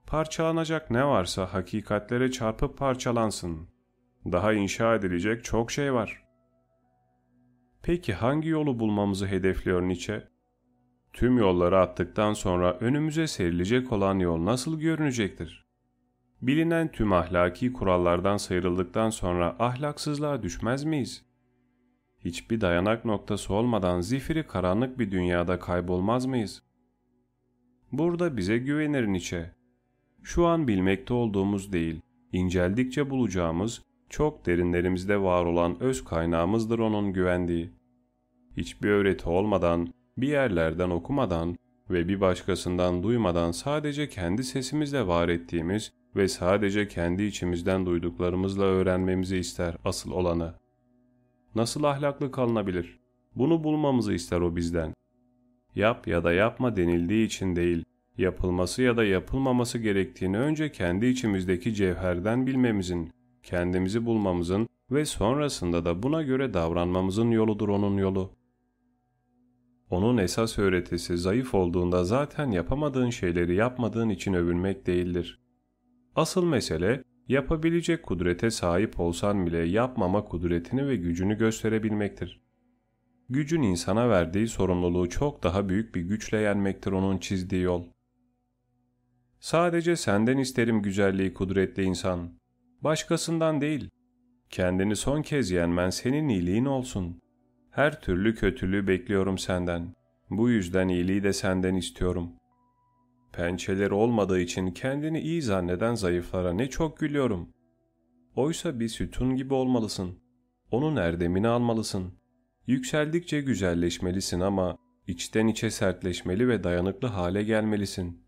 Parçalanacak ne varsa hakikatlere çarpıp parçalansın. Daha inşa edilecek çok şey var. Peki hangi yolu bulmamızı hedefliyor Nietzsche? Tüm yolları attıktan sonra önümüze serilecek olan yol nasıl görünecektir? Bilinen tüm ahlaki kurallardan sıyrıldıktan sonra ahlaksızlığa düşmez miyiz? Hiçbir dayanak noktası olmadan zifiri karanlık bir dünyada kaybolmaz mıyız? Burada bize güvenir Nietzsche. Şu an bilmekte olduğumuz değil, inceldikçe bulacağımız, çok derinlerimizde var olan öz kaynağımızdır onun güvendiği. Hiçbir öğreti olmadan, bir yerlerden okumadan ve bir başkasından duymadan sadece kendi sesimizle var ettiğimiz ve sadece kendi içimizden duyduklarımızla öğrenmemizi ister asıl olanı. Nasıl ahlaklı kalınabilir? Bunu bulmamızı ister o bizden. Yap ya da yapma denildiği için değil, yapılması ya da yapılmaması gerektiğini önce kendi içimizdeki cevherden bilmemizin, kendimizi bulmamızın ve sonrasında da buna göre davranmamızın yoludur onun yolu. Onun esas öğretisi zayıf olduğunda zaten yapamadığın şeyleri yapmadığın için övünmek değildir. Asıl mesele yapabilecek kudrete sahip olsan bile yapmama kudretini ve gücünü gösterebilmektir. Gücün insana verdiği sorumluluğu çok daha büyük bir güçle yenmektir onun çizdiği yol. Sadece senden isterim güzelliği kudretli insan. Başkasından değil. Kendini son kez yenmen senin iyiliğin olsun. Her türlü kötülüğü bekliyorum senden. Bu yüzden iyiliği de senden istiyorum. Pençeleri olmadığı için kendini iyi zanneden zayıflara ne çok gülüyorum. Oysa bir sütun gibi olmalısın. Onun erdemini almalısın. Yükseldikçe güzelleşmelisin ama içten içe sertleşmeli ve dayanıklı hale gelmelisin.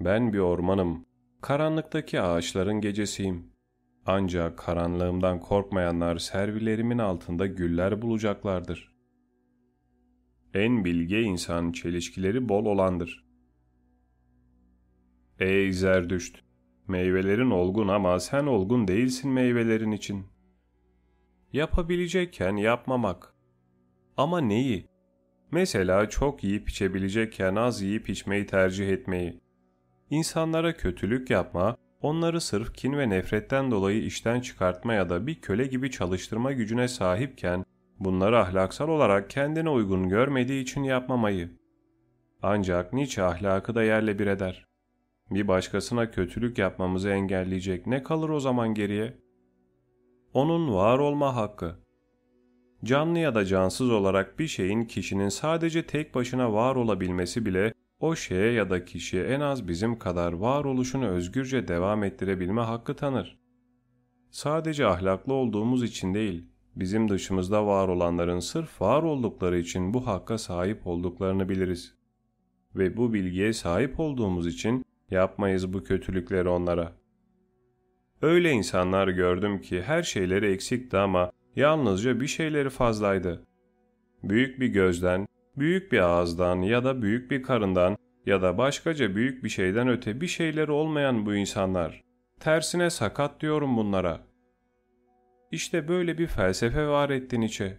Ben bir ormanım. Karanlıktaki ağaçların gecesiyim. Ancak karanlığımdan korkmayanlar servilerimin altında güller bulacaklardır. En bilge insan çelişkileri bol olandır. Ey Zerdüşt! Meyvelerin olgun ama sen olgun değilsin meyvelerin için. Yapabilecekken yapmamak. Ama neyi? Mesela çok yiyip içebilecekken az yiyip içmeyi tercih etmeyi. İnsanlara kötülük yapma, onları sırf kin ve nefretten dolayı işten çıkartma ya da bir köle gibi çalıştırma gücüne sahipken bunları ahlaksal olarak kendine uygun görmediği için yapmamayı. Ancak Nietzsche ahlakı da yerle bir eder. Bir başkasına kötülük yapmamızı engelleyecek ne kalır o zaman geriye? Onun var olma hakkı. Canlı ya da cansız olarak bir şeyin kişinin sadece tek başına var olabilmesi bile o şeye ya da kişiye en az bizim kadar varoluşunu özgürce devam ettirebilme hakkı tanır. Sadece ahlaklı olduğumuz için değil, bizim dışımızda var olanların sırf var oldukları için bu hakka sahip olduklarını biliriz. Ve bu bilgiye sahip olduğumuz için yapmayız bu kötülükleri onlara. Öyle insanlar gördüm ki her şeyleri eksikti ama yalnızca bir şeyleri fazlaydı. Büyük bir gözden, büyük bir ağızdan ya da büyük bir karından ya da başkaca büyük bir şeyden öte bir şeyleri olmayan bu insanlar. Tersine sakat diyorum bunlara. İşte böyle bir felsefe var ettin içe.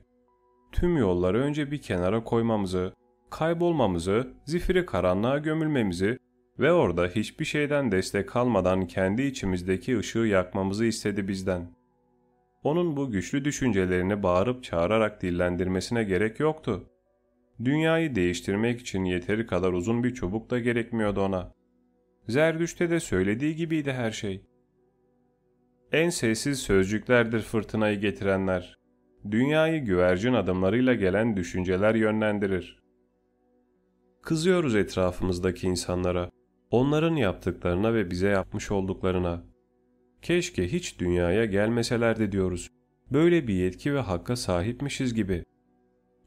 Tüm yolları önce bir kenara koymamızı, kaybolmamızı, zifiri karanlığa gömülmemizi ve orada hiçbir şeyden destek almadan kendi içimizdeki ışığı yakmamızı istedi bizden. Onun bu güçlü düşüncelerini bağırıp çağırarak dillendirmesine gerek yoktu. Dünyayı değiştirmek için yeteri kadar uzun bir çubuk da gerekmiyordu ona. Zerdüş'te de söylediği gibiydi her şey. En sessiz sözcüklerdir fırtınayı getirenler. Dünyayı güvercin adımlarıyla gelen düşünceler yönlendirir. Kızıyoruz etrafımızdaki insanlara, onların yaptıklarına ve bize yapmış olduklarına. Keşke hiç dünyaya gelmeselerdi diyoruz. Böyle bir yetki ve hakka sahipmişiz gibi.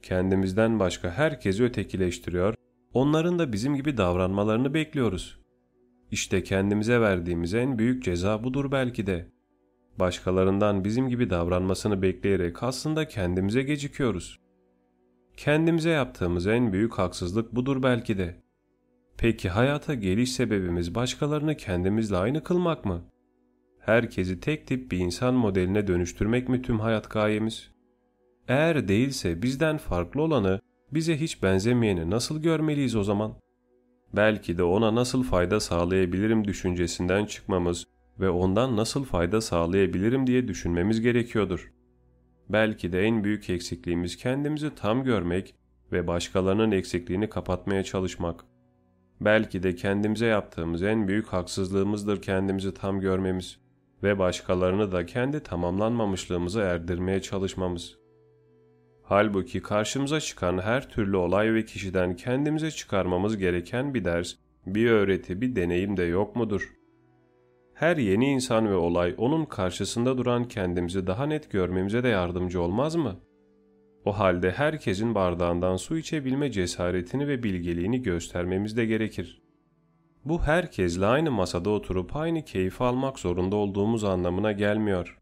Kendimizden başka herkesi ötekileştiriyor, onların da bizim gibi davranmalarını bekliyoruz. İşte kendimize verdiğimiz en büyük ceza budur belki de. Başkalarından bizim gibi davranmasını bekleyerek aslında kendimize gecikiyoruz. Kendimize yaptığımız en büyük haksızlık budur belki de. Peki hayata geliş sebebimiz başkalarını kendimizle aynı kılmak mı? Herkesi tek tip bir insan modeline dönüştürmek mi tüm hayat gayemiz? Eğer değilse bizden farklı olanı, bize hiç benzemeyeni nasıl görmeliyiz o zaman? Belki de ona nasıl fayda sağlayabilirim düşüncesinden çıkmamız ve ondan nasıl fayda sağlayabilirim diye düşünmemiz gerekiyordur. Belki de en büyük eksikliğimiz kendimizi tam görmek ve başkalarının eksikliğini kapatmaya çalışmak. Belki de kendimize yaptığımız en büyük haksızlığımızdır kendimizi tam görmemiz ve başkalarını da kendi tamamlanmamışlığımıza erdirmeye çalışmamız. Halbuki karşımıza çıkan her türlü olay ve kişiden kendimize çıkarmamız gereken bir ders, bir öğreti, bir deneyim de yok mudur? Her yeni insan ve olay onun karşısında duran kendimizi daha net görmemize de yardımcı olmaz mı? O halde herkesin bardağından su içebilme cesaretini ve bilgeliğini göstermemiz de gerekir. Bu herkesle aynı masada oturup aynı keyfi almak zorunda olduğumuz anlamına gelmiyor.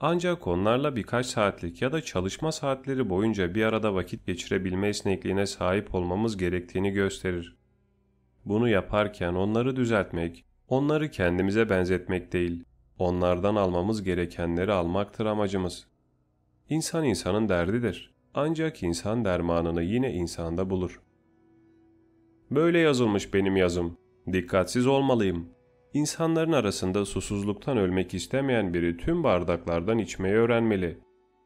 Ancak onlarla birkaç saatlik ya da çalışma saatleri boyunca bir arada vakit geçirebilme esnekliğine sahip olmamız gerektiğini gösterir. Bunu yaparken onları düzeltmek, onları kendimize benzetmek değil, onlardan almamız gerekenleri almaktır amacımız. İnsan insanın derdidir. Ancak insan dermanını yine insanda bulur. Böyle yazılmış benim yazım. Dikkatsiz olmalıyım. İnsanların arasında susuzluktan ölmek istemeyen biri tüm bardaklardan içmeyi öğrenmeli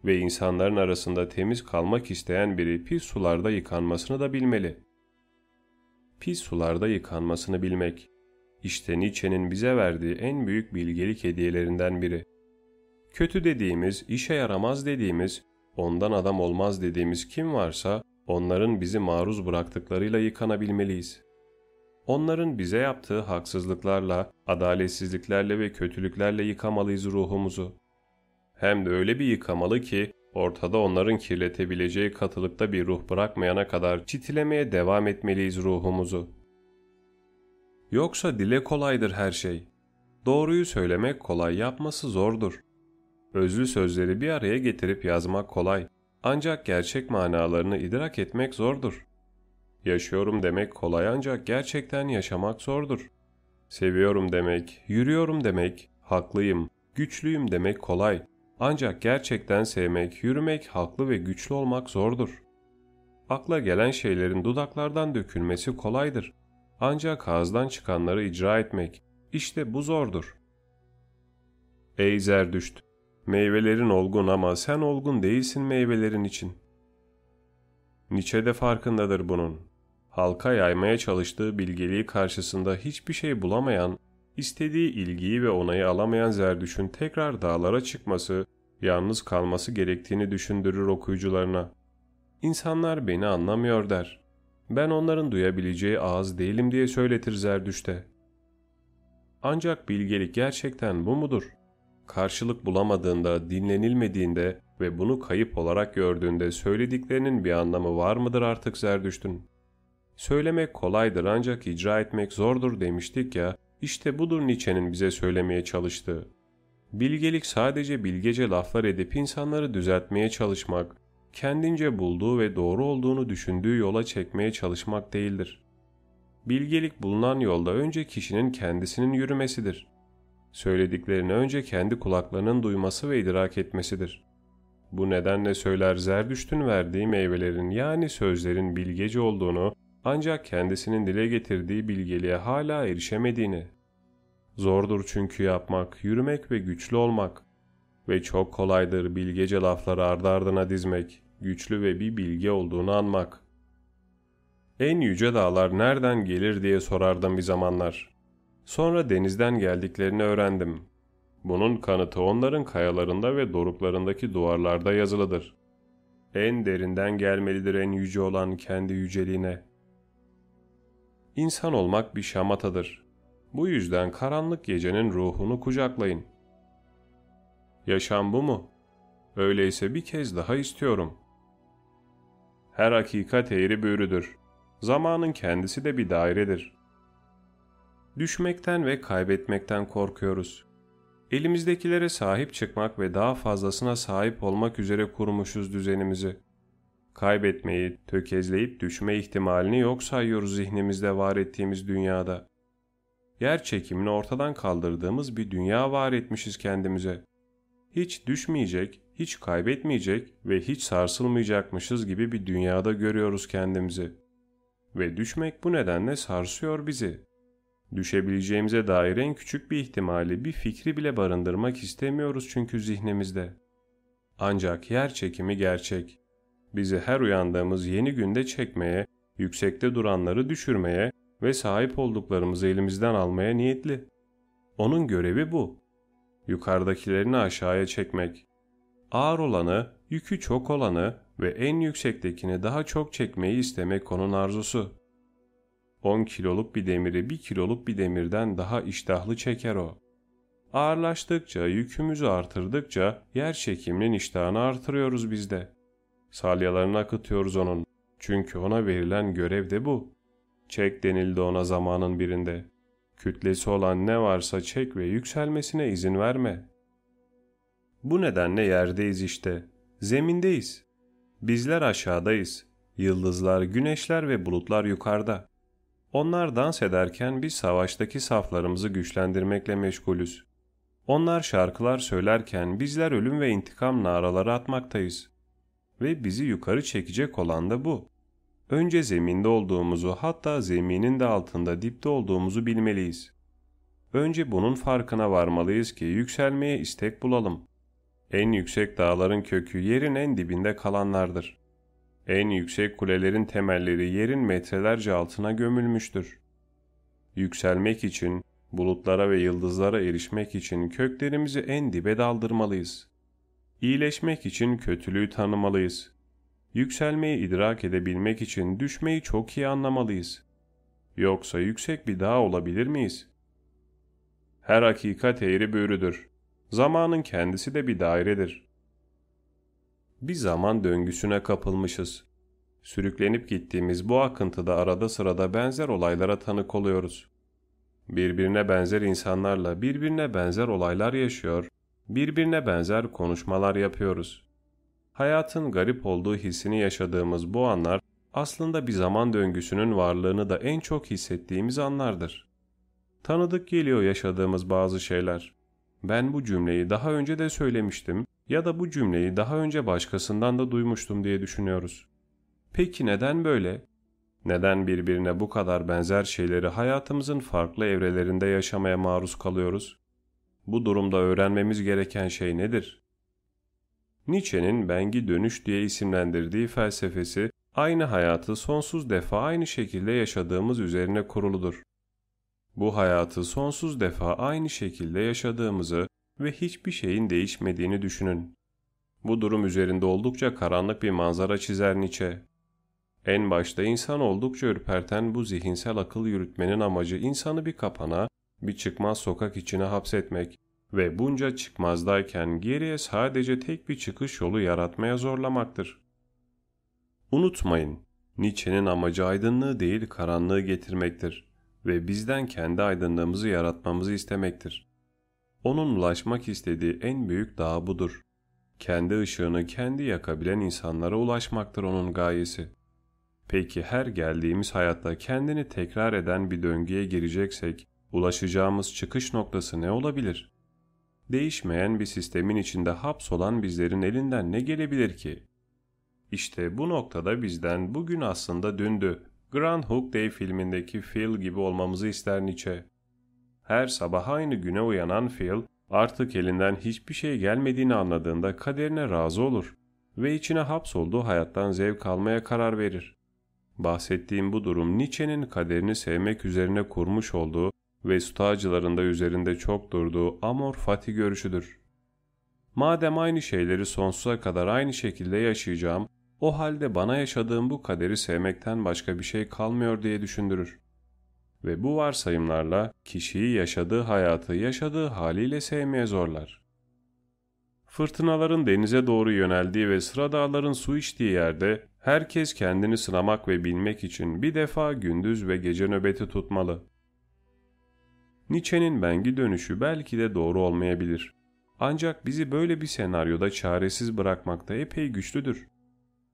ve insanların arasında temiz kalmak isteyen biri pis sularda yıkanmasını da bilmeli. Pis sularda yıkanmasını bilmek, işte Nietzsche'nin bize verdiği en büyük bilgelik hediyelerinden biri. Kötü dediğimiz, işe yaramaz dediğimiz, ondan adam olmaz dediğimiz kim varsa onların bizi maruz bıraktıklarıyla yıkanabilmeliyiz.'' Onların bize yaptığı haksızlıklarla, adaletsizliklerle ve kötülüklerle yıkamalıyız ruhumuzu. Hem de öyle bir yıkamalı ki ortada onların kirletebileceği katılıkta bir ruh bırakmayana kadar çitilemeye devam etmeliyiz ruhumuzu. Yoksa dile kolaydır her şey. Doğruyu söylemek kolay, yapması zordur. Özlü sözleri bir araya getirip yazmak kolay. Ancak gerçek manalarını idrak etmek zordur. Yaşıyorum demek kolay ancak gerçekten yaşamak zordur. Seviyorum demek, yürüyorum demek, haklıyım, güçlüyüm demek kolay. Ancak gerçekten sevmek, yürümek, haklı ve güçlü olmak zordur. Akla gelen şeylerin dudaklardan dökülmesi kolaydır. Ancak ağızdan çıkanları icra etmek, işte bu zordur. Ey Zerdüşt! Meyvelerin olgun ama sen olgun değilsin meyvelerin için. Nietzsche de farkındadır bunun. Halka yaymaya çalıştığı bilgeliği karşısında hiçbir şey bulamayan, istediği ilgiyi ve onayı alamayan Zerdüş'ün tekrar dağlara çıkması, yalnız kalması gerektiğini düşündürür okuyucularına. İnsanlar beni anlamıyor der. Ben onların duyabileceği ağız değilim diye söyletir Zerdüş'te. Ancak bilgelik gerçekten bu mudur? Karşılık bulamadığında, dinlenilmediğinde ve bunu kayıp olarak gördüğünde söylediklerinin bir anlamı var mıdır artık Zerdüşt'ün? Söylemek kolaydır ancak icra etmek zordur demiştik ya, işte budur Nietzsche'nin bize söylemeye çalıştığı. Bilgelik sadece bilgece laflar edip insanları düzeltmeye çalışmak, kendince bulduğu ve doğru olduğunu düşündüğü yola çekmeye çalışmak değildir. Bilgelik bulunan yolda önce kişinin kendisinin yürümesidir. Söylediklerini önce kendi kulaklarının duyması ve idrak etmesidir. Bu nedenle söyler Zerdüşt'ün verdiği meyvelerin yani sözlerin bilgece olduğunu ancak kendisinin dile getirdiği bilgeliğe hala erişemediğini. Zordur çünkü yapmak, yürümek ve güçlü olmak. Ve çok kolaydır bilgece lafları ardı ardına dizmek, güçlü ve bir bilge olduğunu anmak. En yüce dağlar nereden gelir diye sorardım bir zamanlar. Sonra denizden geldiklerini öğrendim. Bunun kanıtı onların kayalarında ve doruklarındaki duvarlarda yazılıdır. En derinden gelmelidir en yüce olan kendi yüceliğine. İnsan olmak bir şamatadır. Bu yüzden karanlık gecenin ruhunu kucaklayın. Yaşam bu mu? Öyleyse bir kez daha istiyorum. Her hakikat eğri büğrüdür. Zamanın kendisi de bir dairedir. Düşmekten ve kaybetmekten korkuyoruz. Elimizdekilere sahip çıkmak ve daha fazlasına sahip olmak üzere kurmuşuz düzenimizi. Kaybetmeyi, tökezleyip düşme ihtimalini yok sayıyoruz zihnimizde var ettiğimiz dünyada. Yer çekimini ortadan kaldırdığımız bir dünya var etmişiz kendimize. Hiç düşmeyecek, hiç kaybetmeyecek ve hiç sarsılmayacakmışız gibi bir dünyada görüyoruz kendimizi. Ve düşmek bu nedenle sarsıyor bizi. Düşebileceğimize dair en küçük bir ihtimali, bir fikri bile barındırmak istemiyoruz çünkü zihnimizde. Ancak yer çekimi gerçek. Bizi her uyandığımız yeni günde çekmeye, yüksekte duranları düşürmeye ve sahip olduklarımızı elimizden almaya niyetli. Onun görevi bu. Yukarıdakilerini aşağıya çekmek. Ağır olanı, yükü çok olanı ve en yüksektekini daha çok çekmeyi istemek onun arzusu. 10 kiloluk bir demiri 1 kiloluk bir demirden daha iştahlı çeker o. Ağırlaştıkça, yükümüzü artırdıkça yer çekiminin iştahını artırıyoruz biz de. Salyalarını akıtıyoruz onun. Çünkü ona verilen görev de bu. Çek denildi ona zamanın birinde. Kütlesi olan ne varsa çek ve yükselmesine izin verme. Bu nedenle yerdeyiz işte. Zemindeyiz. Bizler aşağıdayız. Yıldızlar, güneşler ve bulutlar yukarıda. Onlar dans ederken biz savaştaki saflarımızı güçlendirmekle meşgulüz. Onlar şarkılar söylerken bizler ölüm ve intikam naraları atmaktayız. Ve bizi yukarı çekecek olan da bu. Önce zeminde olduğumuzu hatta zeminin de altında dipte olduğumuzu bilmeliyiz. Önce bunun farkına varmalıyız ki yükselmeye istek bulalım. En yüksek dağların kökü yerin en dibinde kalanlardır. En yüksek kulelerin temelleri yerin metrelerce altına gömülmüştür. Yükselmek için, bulutlara ve yıldızlara erişmek için köklerimizi en dibe daldırmalıyız. İyileşmek için kötülüğü tanımalıyız. Yükselmeyi idrak edebilmek için düşmeyi çok iyi anlamalıyız. Yoksa yüksek bir dağ olabilir miyiz? Her hakikat eğri büğrüdür. Zamanın kendisi de bir dairedir. Bir zaman döngüsüne kapılmışız. Sürüklenip gittiğimiz bu akıntıda arada sırada benzer olaylara tanık oluyoruz. Birbirine benzer insanlarla birbirine benzer olaylar yaşıyor, birbirine benzer konuşmalar yapıyoruz. Hayatın garip olduğu hissini yaşadığımız bu anlar aslında bir zaman döngüsünün varlığını da en çok hissettiğimiz anlardır. Tanıdık geliyor yaşadığımız bazı şeyler. Ben bu cümleyi daha önce de söylemiştim ya da bu cümleyi daha önce başkasından da duymuştum diye düşünüyoruz. Peki neden böyle? Neden birbirine bu kadar benzer şeyleri hayatımızın farklı evrelerinde yaşamaya maruz kalıyoruz? Bu durumda öğrenmemiz gereken şey nedir? Nietzsche'nin bengi dönüş diye isimlendirdiği felsefesi aynı hayatı sonsuz defa aynı şekilde yaşadığımız üzerine kuruludur. Bu hayatı sonsuz defa aynı şekilde yaşadığımızı ve hiçbir şeyin değişmediğini düşünün. Bu durum üzerinde oldukça karanlık bir manzara çizer Nietzsche. En başta insan oldukça ürperten bu zihinsel akıl yürütmenin amacı insanı bir kapana, bir çıkmaz sokak içine hapsetmek ve bunca çıkmazdayken geriye sadece tek bir çıkış yolu yaratmaya zorlamaktır. Unutmayın, Nietzsche'nin amacı aydınlığı değil karanlığı getirmektir ve bizden kendi aydınlığımızı yaratmamızı istemektir. Onun ulaşmak istediği en büyük dağ budur. Kendi ışığını kendi yakabilen insanlara ulaşmaktır onun gayesi. Peki her geldiğimiz hayatta kendini tekrar eden bir döngüye gireceksek, ulaşacağımız çıkış noktası ne olabilir? Değişmeyen bir sistemin içinde hapsolan bizlerin elinden ne gelebilir ki? İşte bu noktada bizden bugün aslında dündü. Grand Hook Day filmindeki Phil gibi olmamızı ister Nietzsche. Her sabah aynı güne uyanan Phil, artık elinden hiçbir şey gelmediğini anladığında kaderine razı olur ve içine hapsolduğu hayattan zevk almaya karar verir. Bahsettiğim bu durum Nietzsche'nin kaderini sevmek üzerine kurmuş olduğu ve stoacıların da üzerinde çok durduğu amor fati görüşüdür. Madem aynı şeyleri sonsuza kadar aynı şekilde yaşayacağım, o halde bana yaşadığım bu kaderi sevmekten başka bir şey kalmıyor diye düşündürür. Ve bu varsayımlarla kişiyi yaşadığı hayatı yaşadığı haliyle sevmeye zorlar. Fırtınaların denize doğru yöneldiği ve sıra dağların su içtiği yerde herkes kendini sınamak ve bilmek için bir defa gündüz ve gece nöbeti tutmalı. Nietzsche'nin bengi dönüşü belki de doğru olmayabilir. Ancak bizi böyle bir senaryoda çaresiz bırakmakta epey güçlüdür.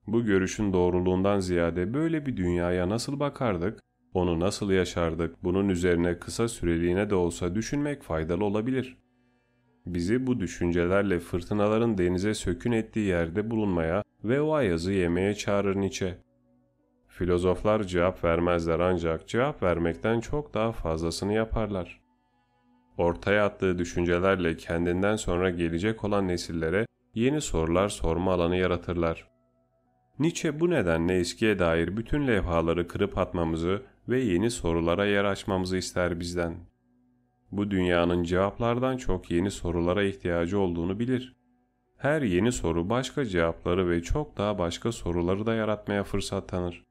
Bu görüşün doğruluğundan ziyade böyle bir dünyaya nasıl bakardık, onu nasıl yaşardık bunun üzerine kısa süreliğine de olsa düşünmek faydalı olabilir. Bizi bu düşüncelerle fırtınaların denize sökün ettiği yerde bulunmaya ve o ayazı yemeye çağırır Nietzsche. Filozoflar cevap vermezler ancak cevap vermekten çok daha fazlasını yaparlar. Ortaya attığı düşüncelerle kendinden sonra gelecek olan nesillere yeni sorular sorma alanı yaratırlar. Nietzsche bu nedenle eskiye dair bütün levhaları kırıp atmamızı ve yeni sorulara yer açmamızı ister bizden. Bu dünyanın cevaplardan çok yeni sorulara ihtiyacı olduğunu bilir. Her yeni soru başka cevapları ve çok daha başka soruları da yaratmaya fırsat tanır.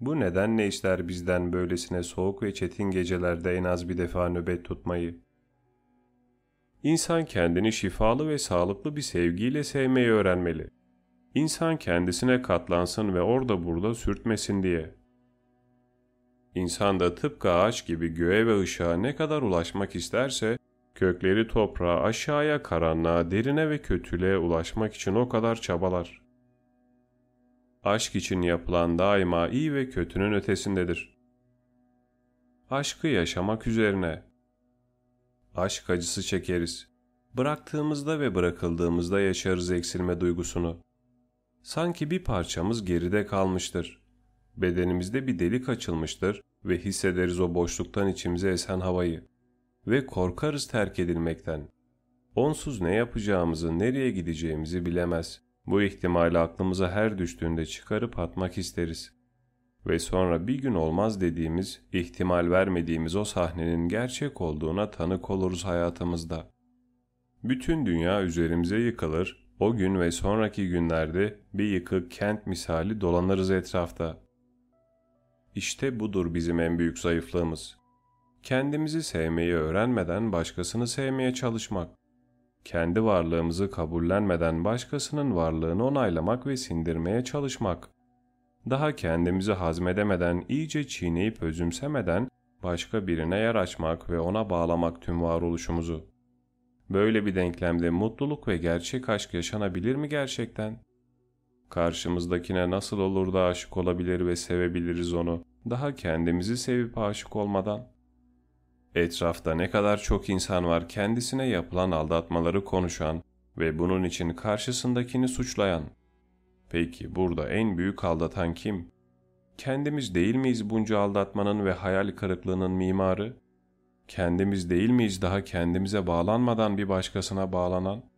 Bu nedenle ister bizden böylesine soğuk ve çetin gecelerde en az bir defa nöbet tutmayı. İnsan kendini şifalı ve sağlıklı bir sevgiyle sevmeyi öğrenmeli. İnsan kendisine katlansın ve orada burada sürtmesin diye. İnsan da tıpkı ağaç gibi göğe ve ışığa ne kadar ulaşmak isterse, kökleri toprağa, aşağıya, karanlığa, derine ve kötülüğe ulaşmak için o kadar çabalar. Aşk için yapılan daima iyi ve kötünün ötesindedir. Aşkı yaşamak üzerine. Aşk acısı çekeriz. Bıraktığımızda ve bırakıldığımızda yaşarız eksilme duygusunu. Sanki bir parçamız geride kalmıştır. Bedenimizde bir delik açılmıştır ve hissederiz o boşluktan içimize esen havayı. Ve korkarız terk edilmekten. Onsuz ne yapacağımızı, nereye gideceğimizi bilemez. Bu ihtimali aklımıza her düştüğünde çıkarıp atmak isteriz. Ve sonra bir gün olmaz dediğimiz, ihtimal vermediğimiz o sahnenin gerçek olduğuna tanık oluruz hayatımızda. Bütün dünya üzerimize yıkılır, o gün ve sonraki günlerde bir yıkık kent misali dolanırız etrafta. İşte budur bizim en büyük zayıflığımız. Kendimizi sevmeyi öğrenmeden başkasını sevmeye çalışmak. Kendi varlığımızı kabullenmeden başkasının varlığını onaylamak ve sindirmeye çalışmak. Daha kendimizi hazmedemeden, iyice çiğneyip özümsemeden başka birine yer açmak ve ona bağlamak tüm varoluşumuzu. Böyle bir denklemde mutluluk ve gerçek aşk yaşanabilir mi gerçekten? Karşımızdakine nasıl olur da aşık olabilir ve sevebiliriz onu, daha kendimizi sevip aşık olmadan? Etrafta ne kadar çok insan var kendisine yapılan aldatmaları konuşan ve bunun için karşısındakini suçlayan. Peki burada en büyük aldatan kim? Kendimiz değil miyiz bunca aldatmanın ve hayal kırıklığının mimarı? Kendimiz değil miyiz daha kendimize bağlanmadan bir başkasına bağlanan?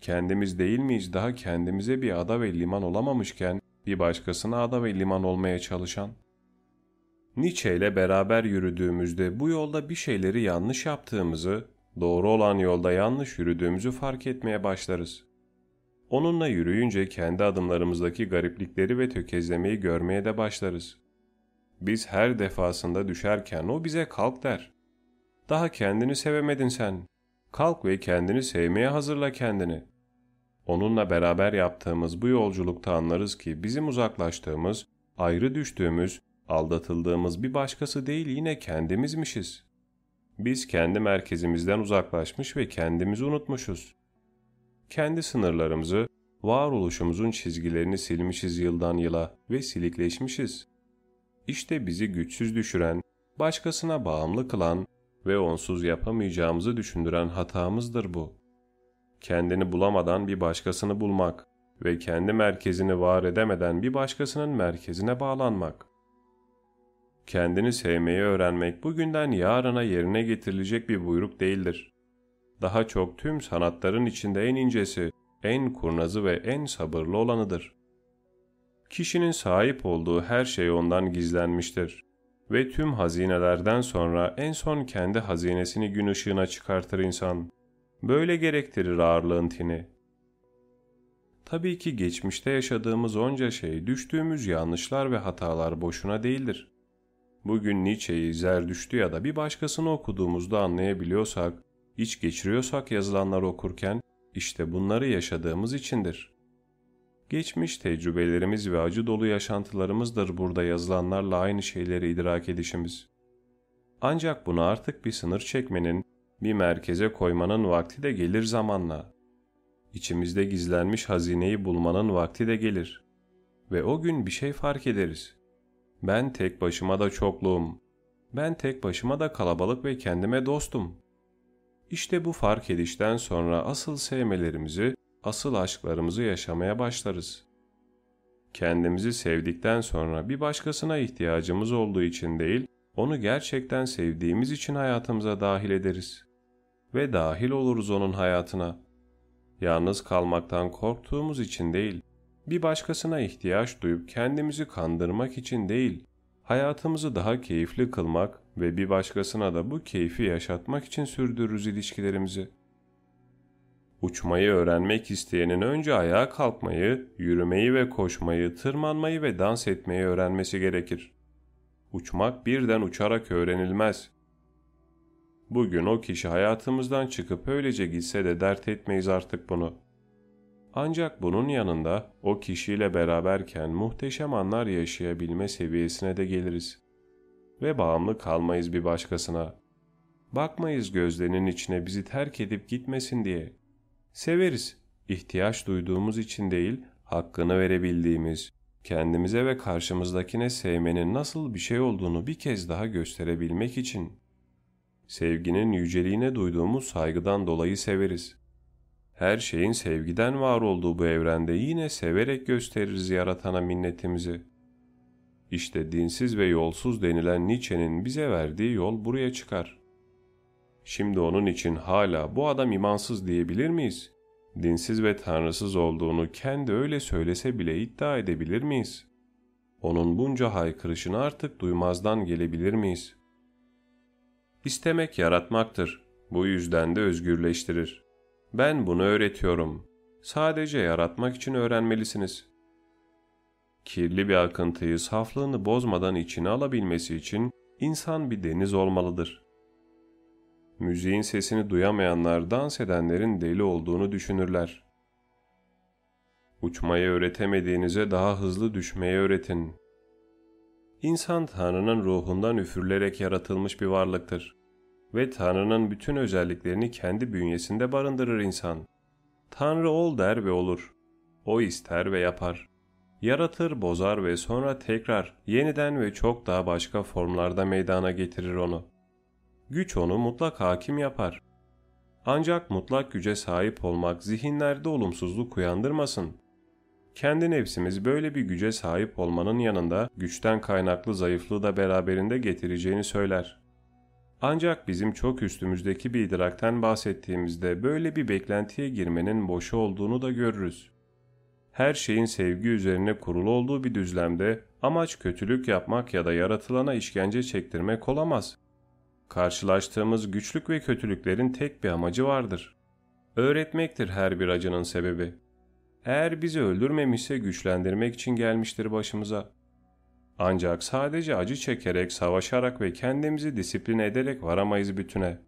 Kendimiz değil miyiz daha kendimize bir ada ve liman olamamışken bir başkasına ada ve liman olmaya çalışan? Nietzsche ile beraber yürüdüğümüzde bu yolda bir şeyleri yanlış yaptığımızı, doğru olan yolda yanlış yürüdüğümüzü fark etmeye başlarız. Onunla yürüyünce kendi adımlarımızdaki gariplikleri ve tökezlemeyi görmeye de başlarız. Biz her defasında düşerken o bize kalk der. Daha kendini sevemedin sen. Kalk ve kendini sevmeye hazırla kendini. Onunla beraber yaptığımız bu yolculukta anlarız ki bizim uzaklaştığımız, ayrı düştüğümüz, aldatıldığımız bir başkası değil yine kendimizmişiz. Biz kendi merkezimizden uzaklaşmış ve kendimizi unutmuşuz. Kendi sınırlarımızı, varoluşumuzun çizgilerini silmişiz yıldan yıla ve silikleşmişiz. İşte bizi güçsüz düşüren, başkasına bağımlı kılan ve onsuz yapamayacağımızı düşündüren hatamızdır bu. Kendini bulamadan bir başkasını bulmak ve kendi merkezini var edemeden bir başkasının merkezine bağlanmak. Kendini sevmeyi öğrenmek bugünden yarına yerine getirilecek bir buyruk değildir. Daha çok tüm sanatların içinde en incesi, en kurnazı ve en sabırlı olanıdır. Kişinin sahip olduğu her şey ondan gizlenmiştir ve tüm hazinelerden sonra en son kendi hazinesini gün ışığına çıkartır insan. Böyle gerektirir ağırlığın tini. Tabii ki geçmişte yaşadığımız onca şey, düştüğümüz yanlışlar ve hatalar boşuna değildir. Bugün Nietzsche'yi, Zerdüştü ya da bir başkasını okuduğumuzda anlayabiliyorsak, iç geçiriyorsak yazılanları okurken, işte bunları yaşadığımız içindir. Geçmiş tecrübelerimiz ve acı dolu yaşantılarımızdır burada yazılanlarla aynı şeyleri idrak edişimiz. Ancak buna artık bir sınır çekmenin, bir merkeze koymanın vakti de gelir zamanla. İçimizde gizlenmiş hazineyi bulmanın vakti de gelir. Ve o gün bir şey fark ederiz. Ben tek başıma da çokluğum. Ben tek başıma da kalabalık ve kendime dostum. İşte bu fark edişten sonra asıl sevmelerimizi, asıl aşklarımızı yaşamaya başlarız. Kendimizi sevdikten sonra bir başkasına ihtiyacımız olduğu için değil, onu gerçekten sevdiğimiz için hayatımıza dahil ederiz. Ve dahil oluruz onun hayatına. Yalnız kalmaktan korktuğumuz için değil, bir başkasına ihtiyaç duyup kendimizi kandırmak için değil, hayatımızı daha keyifli kılmak ve bir başkasına da bu keyfi yaşatmak için sürdürürüz ilişkilerimizi. Uçmayı öğrenmek isteyenin önce ayağa kalkmayı, yürümeyi ve koşmayı, tırmanmayı ve dans etmeyi öğrenmesi gerekir. Uçmak birden uçarak öğrenilmez. Bugün o kişi hayatımızdan çıkıp öylece gitse de dert etmeyiz artık bunu. Ancak bunun yanında o kişiyle beraberken muhteşem anlar yaşayabilme seviyesine de geliriz. Ve bağımlı kalmayız bir başkasına. Bakmayız gözlerinin içine bizi terk edip gitmesin diye. Severiz, ihtiyaç duyduğumuz için değil, hakkını verebildiğimiz, kendimize ve karşımızdakine sevmenin nasıl bir şey olduğunu bir kez daha gösterebilmek için. Sevginin yüceliğine duyduğumuz saygıdan dolayı severiz. Her şeyin sevgiden var olduğu bu evrende yine severek gösteririz yaratana minnetimizi. İşte dinsiz ve yolsuz denilen Nietzsche'nin bize verdiği yol buraya çıkar. Şimdi onun için hala bu adam imansız diyebilir miyiz? Dinsiz ve tanrısız olduğunu kendi öyle söylese bile iddia edebilir miyiz? Onun bunca haykırışını artık duymazdan gelebilir miyiz? İstemek yaratmaktır. Bu yüzden de özgürleştirir. Ben bunu öğretiyorum. Sadece yaratmak için öğrenmelisiniz. Kirli bir akıntıyı saflığını bozmadan içine alabilmesi için insan bir deniz olmalıdır. Müziğin sesini duyamayanlar dans edenlerin deli olduğunu düşünürler. Uçmayı öğretemediğinize daha hızlı düşmeyi öğretin. İnsan Tanrı'nın ruhundan üfürülerek yaratılmış bir varlıktır. Ve Tanrı'nın bütün özelliklerini kendi bünyesinde barındırır insan. Tanrı ol der ve olur. O ister ve yapar. Yaratır, bozar ve sonra tekrar yeniden ve çok daha başka formlarda meydana getirir onu.'' Güç onu mutlak hakim yapar. Ancak mutlak güce sahip olmak zihinlerde olumsuzluk uyandırmasın. Kendi nefsimiz böyle bir güce sahip olmanın yanında güçten kaynaklı zayıflığı da beraberinde getireceğini söyler. Ancak bizim çok üstümüzdeki bir idrakten bahsettiğimizde böyle bir beklentiye girmenin boşu olduğunu da görürüz. Her şeyin sevgi üzerine kurulu olduğu bir düzlemde amaç kötülük yapmak ya da yaratılana işkence çektirmek olamaz. Karşılaştığımız güçlük ve kötülüklerin tek bir amacı vardır. Öğretmektir her bir acının sebebi. Eğer bizi öldürmemişse güçlendirmek için gelmiştir başımıza. Ancak sadece acı çekerek, savaşarak ve kendimizi disiplin ederek varamayız bütüne.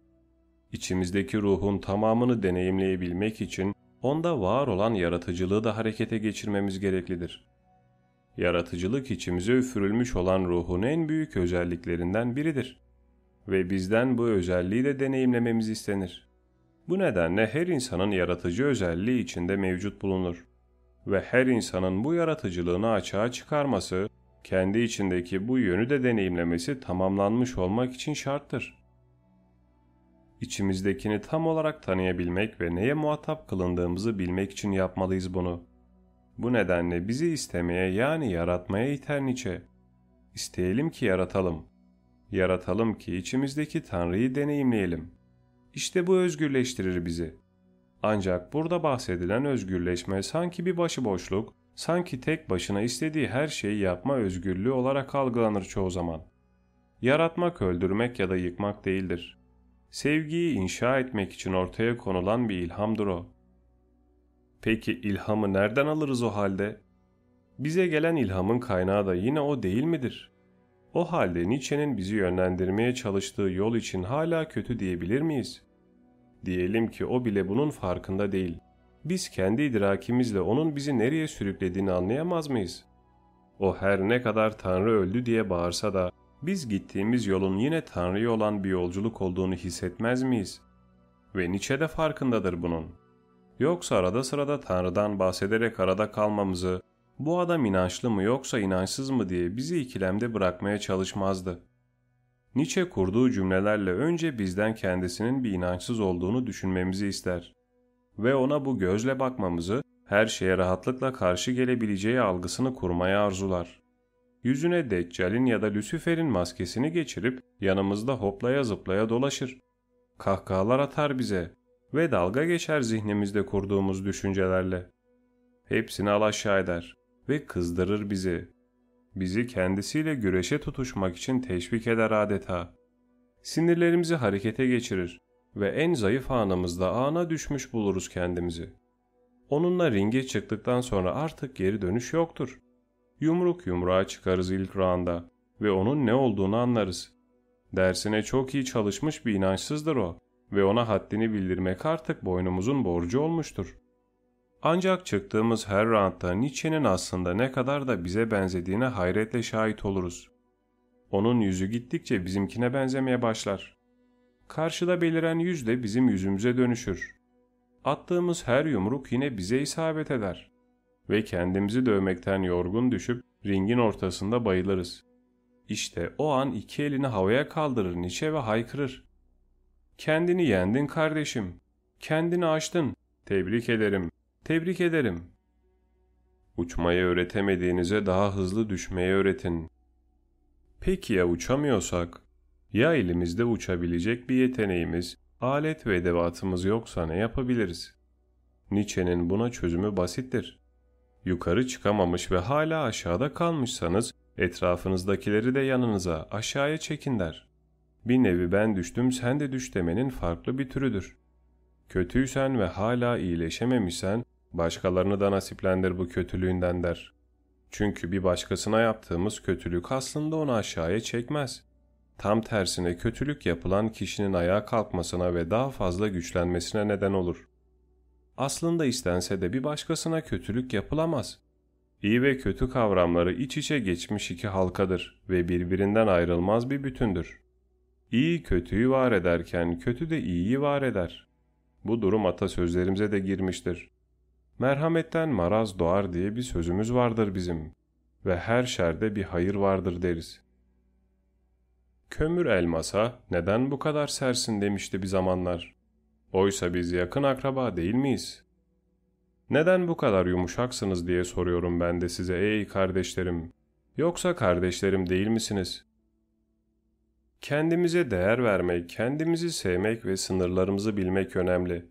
İçimizdeki ruhun tamamını deneyimleyebilmek için onda var olan yaratıcılığı da harekete geçirmemiz gereklidir. Yaratıcılık içimize üfürülmüş olan ruhun en büyük özelliklerinden biridir. Ve bizden bu özelliği de deneyimlememiz istenir. Bu nedenle her insanın yaratıcı özelliği içinde mevcut bulunur. Ve her insanın bu yaratıcılığını açığa çıkarması, kendi içindeki bu yönü de deneyimlemesi tamamlanmış olmak için şarttır. İçimizdekini tam olarak tanıyabilmek ve neye muhatap kılındığımızı bilmek için yapmalıyız bunu. Bu nedenle bizi istemeye yani yaratmaya iter Nietzsche. İsteyelim ki yaratalım. Yaratalım ki içimizdeki Tanrı'yı deneyimleyelim. İşte bu özgürleştirir bizi. Ancak burada bahsedilen özgürleşme sanki bir başıboşluk, sanki tek başına istediği her şeyi yapma özgürlüğü olarak algılanır çoğu zaman. Yaratmak, öldürmek ya da yıkmak değildir. Sevgiyi inşa etmek için ortaya konulan bir ilhamdır o. Peki ilhamı nereden alırız o halde? Bize gelen ilhamın kaynağı da yine o değil midir? O halde Nietzsche'nin bizi yönlendirmeye çalıştığı yol için hala kötü diyebilir miyiz? Diyelim ki o bile bunun farkında değil. Biz kendi idrakimizle onun bizi nereye sürüklediğini anlayamaz mıyız? O her ne kadar Tanrı öldü diye bağırsa da biz gittiğimiz yolun yine Tanrı'ya olan bir yolculuk olduğunu hissetmez miyiz? Ve Nietzsche de farkındadır bunun. Yoksa arada sırada Tanrı'dan bahsederek arada kalmamızı, bu adam inançlı mı yoksa inançsız mı diye bizi ikilemde bırakmaya çalışmazdı. Nietzsche kurduğu cümlelerle önce bizden kendisinin bir inançsız olduğunu düşünmemizi ister. Ve ona bu gözle bakmamızı, her şeye rahatlıkla karşı gelebileceği algısını kurmaya arzular. Yüzüne Deccal'in ya da Lucifer'in maskesini geçirip yanımızda hoplaya zıplaya dolaşır. Kahkahalar atar bize ve dalga geçer zihnimizde kurduğumuz düşüncelerle. Hepsini alaşağı eder ve kızdırır bizi. Bizi kendisiyle güreşe tutuşmak için teşvik eder adeta. Sinirlerimizi harekete geçirir ve en zayıf anımızda ana düşmüş buluruz kendimizi. Onunla ringe çıktıktan sonra artık geri dönüş yoktur. Yumruk yumruğa çıkarız ilk rounda ve onun ne olduğunu anlarız. Dersine çok iyi çalışmış bir inançsızdır o ve ona haddini bildirmek artık boynumuzun borcu olmuştur. Ancak çıktığımız her roundda Nietzsche'nin aslında ne kadar da bize benzediğine hayretle şahit oluruz. Onun yüzü gittikçe bizimkine benzemeye başlar. Karşıda beliren yüz de bizim yüzümüze dönüşür. Attığımız her yumruk yine bize isabet eder. Ve kendimizi dövmekten yorgun düşüp ringin ortasında bayılırız. İşte o an iki elini havaya kaldırır Nietzsche ve haykırır. Kendini yendin kardeşim. Kendini aştın. Tebrik ederim. Tebrik ederim. Uçmayı öğretemediğinize daha hızlı düşmeyi öğretin. Peki ya uçamıyorsak? Ya elimizde uçabilecek bir yeteneğimiz, alet ve edevatımız yoksa ne yapabiliriz? Nietzsche'nin buna çözümü basittir. Yukarı çıkamamış ve hala aşağıda kalmışsanız etrafınızdakileri de yanınıza aşağıya çekin der. Bir nevi ben düştüm sen de düş demenin farklı bir türüdür. Kötüysen ve hala iyileşememişsen başkalarını da nasiplendir bu kötülüğünden der. Çünkü bir başkasına yaptığımız kötülük aslında onu aşağıya çekmez. Tam tersine kötülük yapılan kişinin ayağa kalkmasına ve daha fazla güçlenmesine neden olur. Aslında istense de bir başkasına kötülük yapılamaz. İyi ve kötü kavramları iç içe geçmiş iki halkadır ve birbirinden ayrılmaz bir bütündür. İyi kötüyü var ederken kötü de iyiyi var eder. Bu durum atasözlerimize de girmiştir. Merhametten maraz doğar diye bir sözümüz vardır bizim ve her şerde bir hayır vardır deriz. Kömür elmasa neden bu kadar sersin demişti bir zamanlar. Oysa biz yakın akraba değil miyiz? Neden bu kadar yumuşaksınız diye soruyorum ben de size ey kardeşlerim. Yoksa kardeşlerim değil misiniz? Kendimize değer vermek, kendimizi sevmek ve sınırlarımızı bilmek önemli.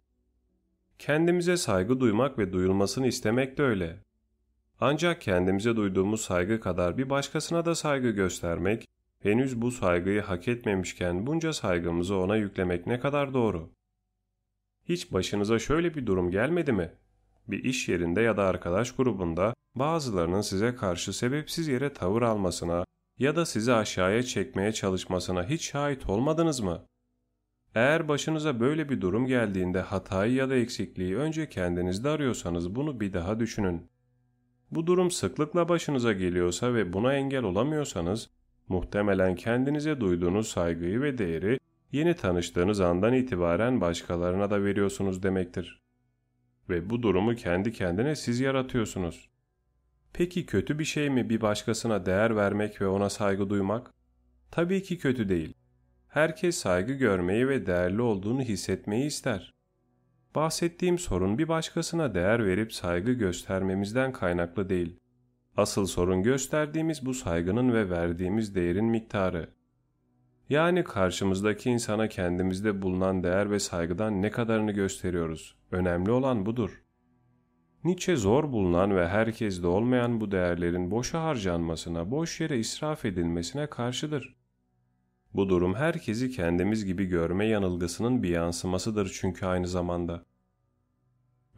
Kendimize saygı duymak ve duyulmasını istemek de öyle. Ancak kendimize duyduğumuz saygı kadar bir başkasına da saygı göstermek, henüz bu saygıyı hak etmemişken bunca saygımızı ona yüklemek ne kadar doğru? Hiç başınıza şöyle bir durum gelmedi mi? Bir iş yerinde ya da arkadaş grubunda bazılarının size karşı sebepsiz yere tavır almasına ya da sizi aşağıya çekmeye çalışmasına hiç şahit olmadınız mı? Eğer başınıza böyle bir durum geldiğinde hatayı ya da eksikliği önce kendinizde arıyorsanız bunu bir daha düşünün. Bu durum sıklıkla başınıza geliyorsa ve buna engel olamıyorsanız, muhtemelen kendinize duyduğunuz saygıyı ve değeri yeni tanıştığınız andan itibaren başkalarına da veriyorsunuz demektir. Ve bu durumu kendi kendine siz yaratıyorsunuz. Peki kötü bir şey mi bir başkasına değer vermek ve ona saygı duymak? Tabii ki kötü değil. Herkes saygı görmeyi ve değerli olduğunu hissetmeyi ister. Bahsettiğim sorun bir başkasına değer verip saygı göstermemizden kaynaklı değil. Asıl sorun gösterdiğimiz bu saygının ve verdiğimiz değerin miktarı. Yani karşımızdaki insana kendimizde bulunan değer ve saygıdan ne kadarını gösteriyoruz. Önemli olan budur. Nietzsche zor bulunan ve herkeste olmayan bu değerlerin boşa harcanmasına, boş yere israf edilmesine karşıdır. Bu durum herkesi kendimiz gibi görme yanılgısının bir yansımasıdır çünkü aynı zamanda.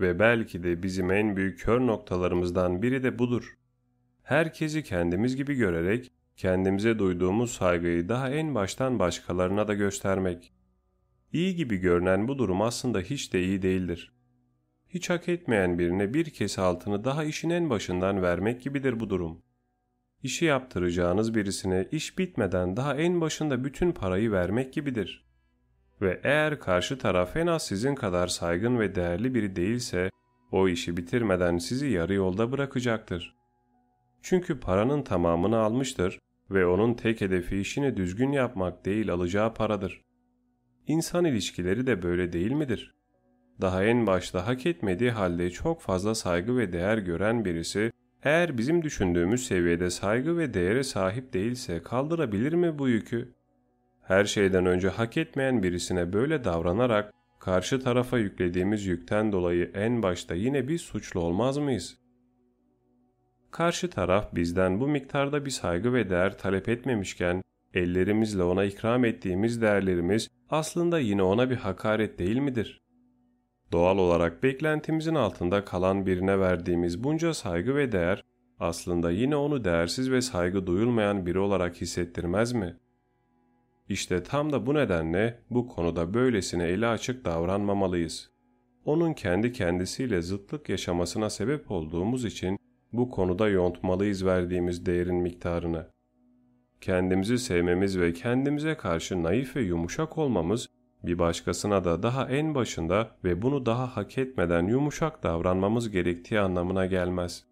Ve belki de bizim en büyük kör noktalarımızdan biri de budur. Herkesi kendimiz gibi görerek kendimize duyduğumuz saygıyı daha en baştan başkalarına da göstermek. İyi gibi görünen bu durum aslında hiç de iyi değildir. Hiç hak etmeyen birine bir kese altını daha işin en başından vermek gibidir bu durum. İşi yaptıracağınız birisine iş bitmeden daha en başında bütün parayı vermek gibidir. Ve eğer karşı taraf en az sizin kadar saygın ve değerli biri değilse, o işi bitirmeden sizi yarı yolda bırakacaktır. Çünkü paranın tamamını almıştır ve onun tek hedefi işini düzgün yapmak değil alacağı paradır. İnsan ilişkileri de böyle değil midir? Daha en başta hak etmediği halde çok fazla saygı ve değer gören birisi, eğer bizim düşündüğümüz seviyede saygı ve değere sahip değilse kaldırabilir mi bu yükü? Her şeyden önce hak etmeyen birisine böyle davranarak karşı tarafa yüklediğimiz yükten dolayı en başta yine bir suçlu olmaz mıyız? Karşı taraf bizden bu miktarda bir saygı ve değer talep etmemişken ellerimizle ona ikram ettiğimiz değerlerimiz aslında yine ona bir hakaret değil midir? Doğal olarak beklentimizin altında kalan birine verdiğimiz bunca saygı ve değer aslında yine onu değersiz ve saygı duyulmayan biri olarak hissettirmez mi? İşte tam da bu nedenle bu konuda böylesine eli açık davranmamalıyız. Onun kendi kendisiyle zıtlık yaşamasına sebep olduğumuz için bu konuda yontmalıyız verdiğimiz değerin miktarını. Kendimizi sevmemiz ve kendimize karşı naif ve yumuşak olmamız bir başkasına da daha en başında ve bunu daha hak etmeden yumuşak davranmamız gerektiği anlamına gelmez.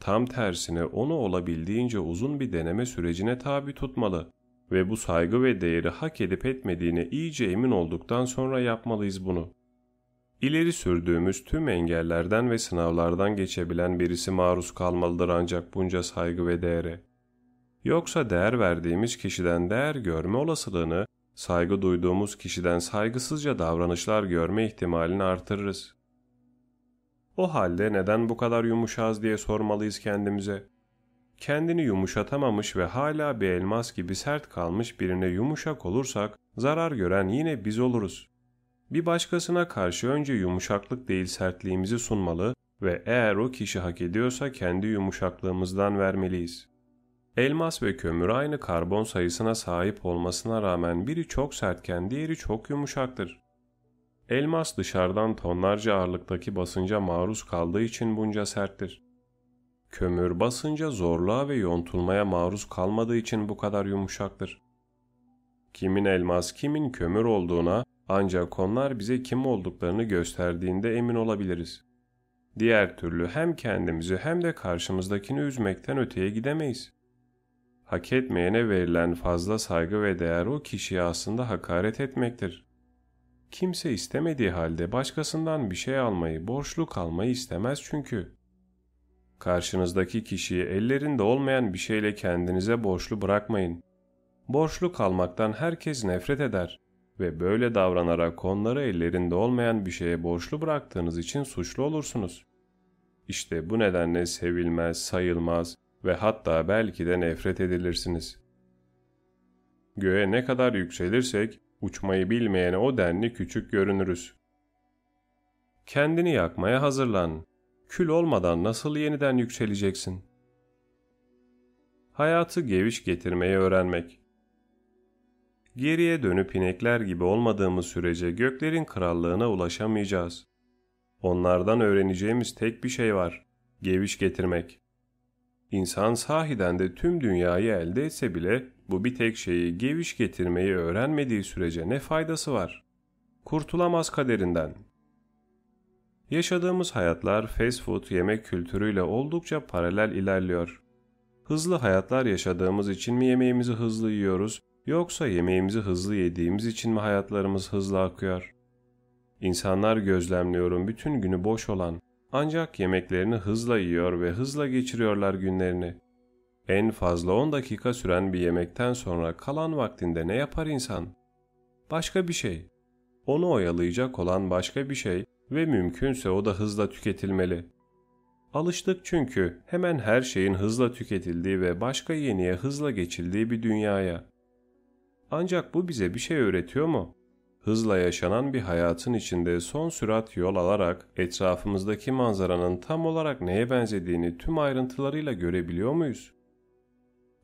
Tam tersine onu olabildiğince uzun bir deneme sürecine tabi tutmalı ve bu saygı ve değeri hak edip etmediğine iyice emin olduktan sonra yapmalıyız bunu. İleri sürdüğümüz tüm engellerden ve sınavlardan geçebilen birisi maruz kalmalıdır ancak bunca saygı ve değere. Yoksa değer verdiğimiz kişiden değer görme olasılığını saygı duyduğumuz kişiden saygısızca davranışlar görme ihtimalini artırırız. O halde neden bu kadar yumuşaz diye sormalıyız kendimize. Kendini yumuşatamamış ve hala bir elmas gibi sert kalmış birine yumuşak olursak zarar gören yine biz oluruz. Bir başkasına karşı önce yumuşaklık değil sertliğimizi sunmalı ve eğer o kişi hak ediyorsa kendi yumuşaklığımızdan vermeliyiz. Elmas ve kömür aynı karbon sayısına sahip olmasına rağmen biri çok sertken diğeri çok yumuşaktır. Elmas dışarıdan tonlarca ağırlıktaki basınca maruz kaldığı için bunca serttir. Kömür basınca zorluğa ve yontulmaya maruz kalmadığı için bu kadar yumuşaktır. Kimin elmas, kimin kömür olduğuna ancak onlar bize kim olduklarını gösterdiğinde emin olabiliriz. Diğer türlü hem kendimizi hem de karşımızdakini üzmekten öteye gidemeyiz hak etmeyene verilen fazla saygı ve değer o kişiye aslında hakaret etmektir. Kimse istemediği halde başkasından bir şey almayı, borçlu kalmayı istemez çünkü. Karşınızdaki kişiyi ellerinde olmayan bir şeyle kendinize borçlu bırakmayın. Borçlu kalmaktan herkes nefret eder ve böyle davranarak onları ellerinde olmayan bir şeye borçlu bıraktığınız için suçlu olursunuz. İşte bu nedenle sevilmez, sayılmaz ve hatta belki de nefret edilirsiniz. Göğe ne kadar yükselirsek uçmayı bilmeyene o denli küçük görünürüz. Kendini yakmaya hazırlan. Kül olmadan nasıl yeniden yükseleceksin? Hayatı geviş getirmeyi öğrenmek. Geriye dönüp inekler gibi olmadığımız sürece göklerin krallığına ulaşamayacağız. Onlardan öğreneceğimiz tek bir şey var. Geviş getirmek. İnsan sahiden de tüm dünyayı elde etse bile bu bir tek şeyi geviş getirmeyi öğrenmediği sürece ne faydası var? Kurtulamaz kaderinden. Yaşadığımız hayatlar fast food yemek kültürüyle oldukça paralel ilerliyor. Hızlı hayatlar yaşadığımız için mi yemeğimizi hızlı yiyoruz yoksa yemeğimizi hızlı yediğimiz için mi hayatlarımız hızlı akıyor? İnsanlar gözlemliyorum bütün günü boş olan ancak yemeklerini hızla yiyor ve hızla geçiriyorlar günlerini. En fazla 10 dakika süren bir yemekten sonra kalan vaktinde ne yapar insan? Başka bir şey. Onu oyalayacak olan başka bir şey ve mümkünse o da hızla tüketilmeli. Alıştık çünkü hemen her şeyin hızla tüketildiği ve başka yeniye hızla geçildiği bir dünyaya. Ancak bu bize bir şey öğretiyor mu? Hızla yaşanan bir hayatın içinde son sürat yol alarak etrafımızdaki manzaranın tam olarak neye benzediğini tüm ayrıntılarıyla görebiliyor muyuz?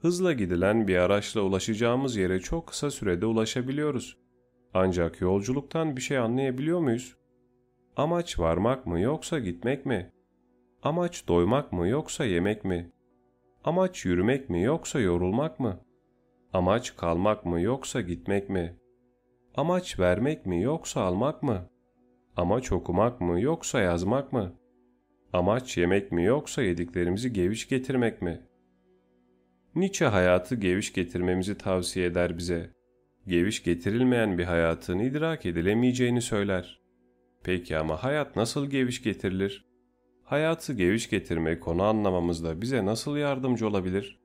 Hızla gidilen bir araçla ulaşacağımız yere çok kısa sürede ulaşabiliyoruz. Ancak yolculuktan bir şey anlayabiliyor muyuz? Amaç varmak mı yoksa gitmek mi? Amaç doymak mı yoksa yemek mi? Amaç yürümek mi yoksa yorulmak mı? Amaç kalmak mı yoksa gitmek mi? Amaç vermek mi yoksa almak mı? Amaç okumak mı yoksa yazmak mı? Amaç yemek mi yoksa yediklerimizi geviş getirmek mi? Nietzsche hayatı geviş getirmemizi tavsiye eder bize. Geviş getirilmeyen bir hayatın idrak edilemeyeceğini söyler. Peki ama hayat nasıl geviş getirilir? Hayatı geviş getirmek onu anlamamızda bize nasıl yardımcı olabilir?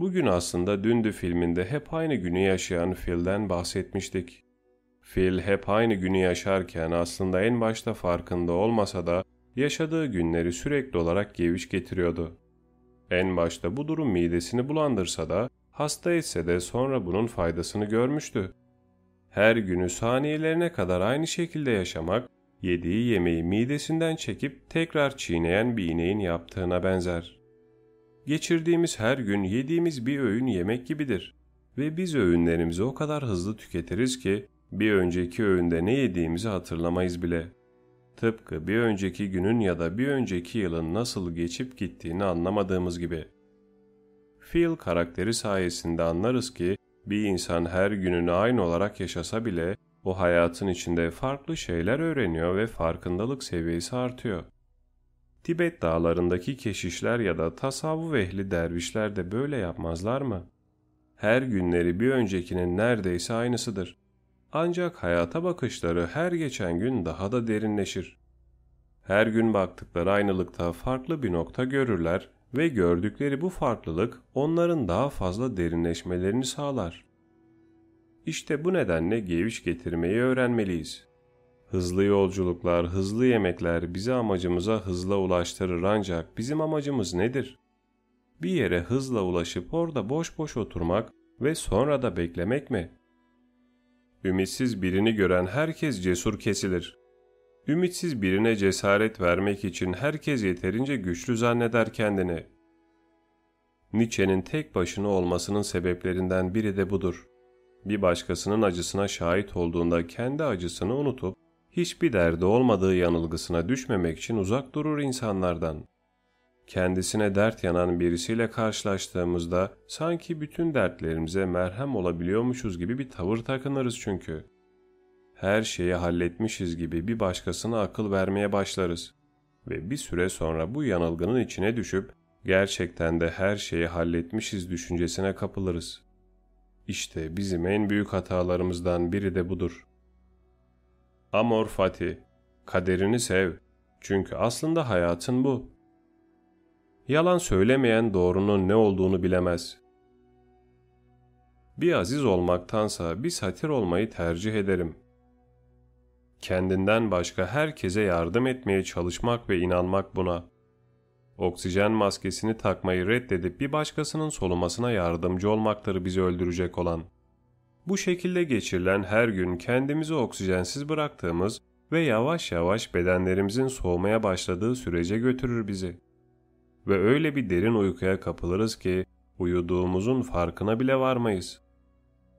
Bugün aslında Dündü filminde hep aynı günü yaşayan Phil'den bahsetmiştik. Phil hep aynı günü yaşarken aslında en başta farkında olmasa da yaşadığı günleri sürekli olarak geviş getiriyordu. En başta bu durum midesini bulandırsa da hasta etse de sonra bunun faydasını görmüştü. Her günü saniyelerine kadar aynı şekilde yaşamak, yediği yemeği midesinden çekip tekrar çiğneyen bir ineğin yaptığına benzer. Geçirdiğimiz her gün yediğimiz bir öğün yemek gibidir ve biz öğünlerimizi o kadar hızlı tüketiriz ki bir önceki öğünde ne yediğimizi hatırlamayız bile. Tıpkı bir önceki günün ya da bir önceki yılın nasıl geçip gittiğini anlamadığımız gibi. Phil karakteri sayesinde anlarız ki bir insan her gününü aynı olarak yaşasa bile o hayatın içinde farklı şeyler öğreniyor ve farkındalık seviyesi artıyor. Tibet dağlarındaki keşişler ya da tasavvuf ehli dervişler de böyle yapmazlar mı? Her günleri bir öncekinin neredeyse aynısıdır. Ancak hayata bakışları her geçen gün daha da derinleşir. Her gün baktıkları aynılıkta farklı bir nokta görürler ve gördükleri bu farklılık onların daha fazla derinleşmelerini sağlar. İşte bu nedenle geviş getirmeyi öğrenmeliyiz. Hızlı yolculuklar, hızlı yemekler bizi amacımıza hızla ulaştırır ancak bizim amacımız nedir? Bir yere hızla ulaşıp orada boş boş oturmak ve sonra da beklemek mi? Ümitsiz birini gören herkes cesur kesilir. Ümitsiz birine cesaret vermek için herkes yeterince güçlü zanneder kendini. Nietzsche'nin tek başına olmasının sebeplerinden biri de budur. Bir başkasının acısına şahit olduğunda kendi acısını unutup hiçbir derdi olmadığı yanılgısına düşmemek için uzak durur insanlardan. Kendisine dert yanan birisiyle karşılaştığımızda sanki bütün dertlerimize merhem olabiliyormuşuz gibi bir tavır takınırız çünkü. Her şeyi halletmişiz gibi bir başkasına akıl vermeye başlarız ve bir süre sonra bu yanılgının içine düşüp gerçekten de her şeyi halletmişiz düşüncesine kapılırız. İşte bizim en büyük hatalarımızdan biri de budur. Amor fati. Kaderini sev. Çünkü aslında hayatın bu. Yalan söylemeyen doğrunun ne olduğunu bilemez. Bir aziz olmaktansa bir satir olmayı tercih ederim. Kendinden başka herkese yardım etmeye çalışmak ve inanmak buna. Oksijen maskesini takmayı reddedip bir başkasının solumasına yardımcı olmaktır bizi öldürecek olan. Bu şekilde geçirilen her gün kendimizi oksijensiz bıraktığımız ve yavaş yavaş bedenlerimizin soğumaya başladığı sürece götürür bizi. Ve öyle bir derin uykuya kapılırız ki uyuduğumuzun farkına bile varmayız.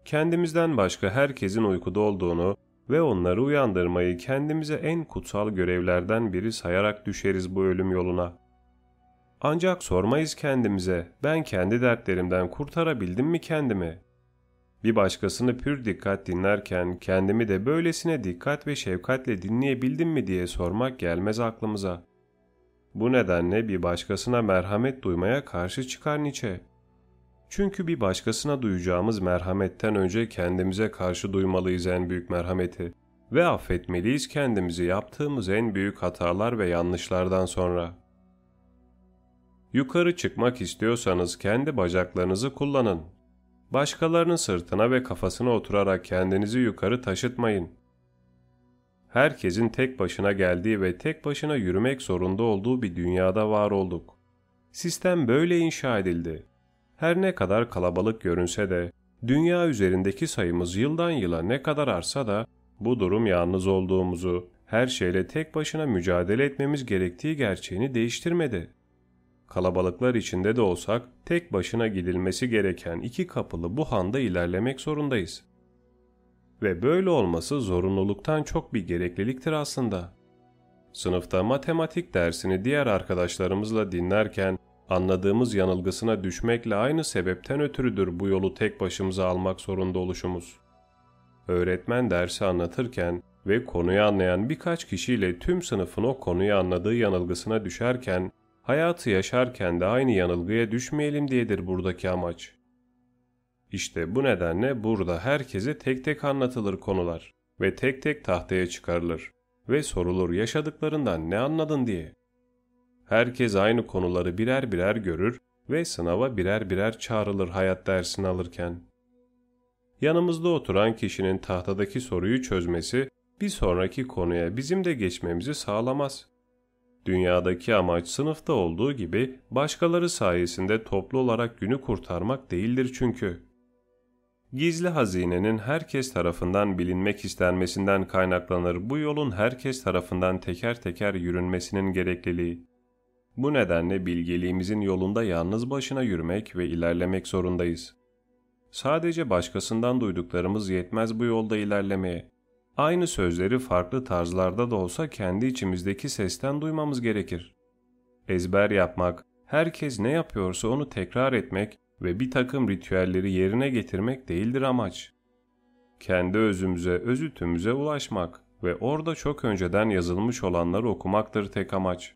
Kendimizden başka herkesin uykuda olduğunu ve onları uyandırmayı kendimize en kutsal görevlerden biri sayarak düşeriz bu ölüm yoluna. Ancak sormayız kendimize, ben kendi dertlerimden kurtarabildim mi kendimi? Bir başkasını pür dikkat dinlerken kendimi de böylesine dikkat ve şefkatle dinleyebildim mi diye sormak gelmez aklımıza. Bu nedenle bir başkasına merhamet duymaya karşı çıkar Nietzsche. Çünkü bir başkasına duyacağımız merhametten önce kendimize karşı duymalıyız en büyük merhameti ve affetmeliyiz kendimizi yaptığımız en büyük hatalar ve yanlışlardan sonra. Yukarı çıkmak istiyorsanız kendi bacaklarınızı kullanın. Başkalarının sırtına ve kafasına oturarak kendinizi yukarı taşıtmayın. Herkesin tek başına geldiği ve tek başına yürümek zorunda olduğu bir dünyada var olduk. Sistem böyle inşa edildi. Her ne kadar kalabalık görünse de, dünya üzerindeki sayımız yıldan yıla ne kadar artsa da, bu durum yalnız olduğumuzu, her şeyle tek başına mücadele etmemiz gerektiği gerçeğini değiştirmedi. Kalabalıklar içinde de olsak, tek başına gidilmesi gereken iki kapılı bu handa ilerlemek zorundayız. Ve böyle olması zorunluluktan çok bir gerekliliktir aslında. Sınıfta matematik dersini diğer arkadaşlarımızla dinlerken anladığımız yanılgısına düşmekle aynı sebepten ötürüdür bu yolu tek başımıza almak zorunda oluşumuz. Öğretmen dersi anlatırken ve konuyu anlayan birkaç kişiyle tüm sınıfın o konuyu anladığı yanılgısına düşerken, hayatı yaşarken de aynı yanılgıya düşmeyelim diyedir buradaki amaç. İşte bu nedenle burada herkese tek tek anlatılır konular ve tek tek tahtaya çıkarılır ve sorulur yaşadıklarından ne anladın diye. Herkes aynı konuları birer birer görür ve sınava birer birer çağrılır hayat dersini alırken. Yanımızda oturan kişinin tahtadaki soruyu çözmesi bir sonraki konuya bizim de geçmemizi sağlamaz. Dünyadaki amaç sınıfta olduğu gibi başkaları sayesinde toplu olarak günü kurtarmak değildir çünkü. Gizli hazinenin herkes tarafından bilinmek istenmesinden kaynaklanır bu yolun herkes tarafından teker teker yürünmesinin gerekliliği. Bu nedenle bilgeliğimizin yolunda yalnız başına yürümek ve ilerlemek zorundayız. Sadece başkasından duyduklarımız yetmez bu yolda ilerlemeye. Aynı sözleri farklı tarzlarda da olsa kendi içimizdeki sesten duymamız gerekir. Ezber yapmak, herkes ne yapıyorsa onu tekrar etmek ve bir takım ritüelleri yerine getirmek değildir amaç. Kendi özümüze, özütümüze ulaşmak ve orada çok önceden yazılmış olanları okumaktır tek amaç.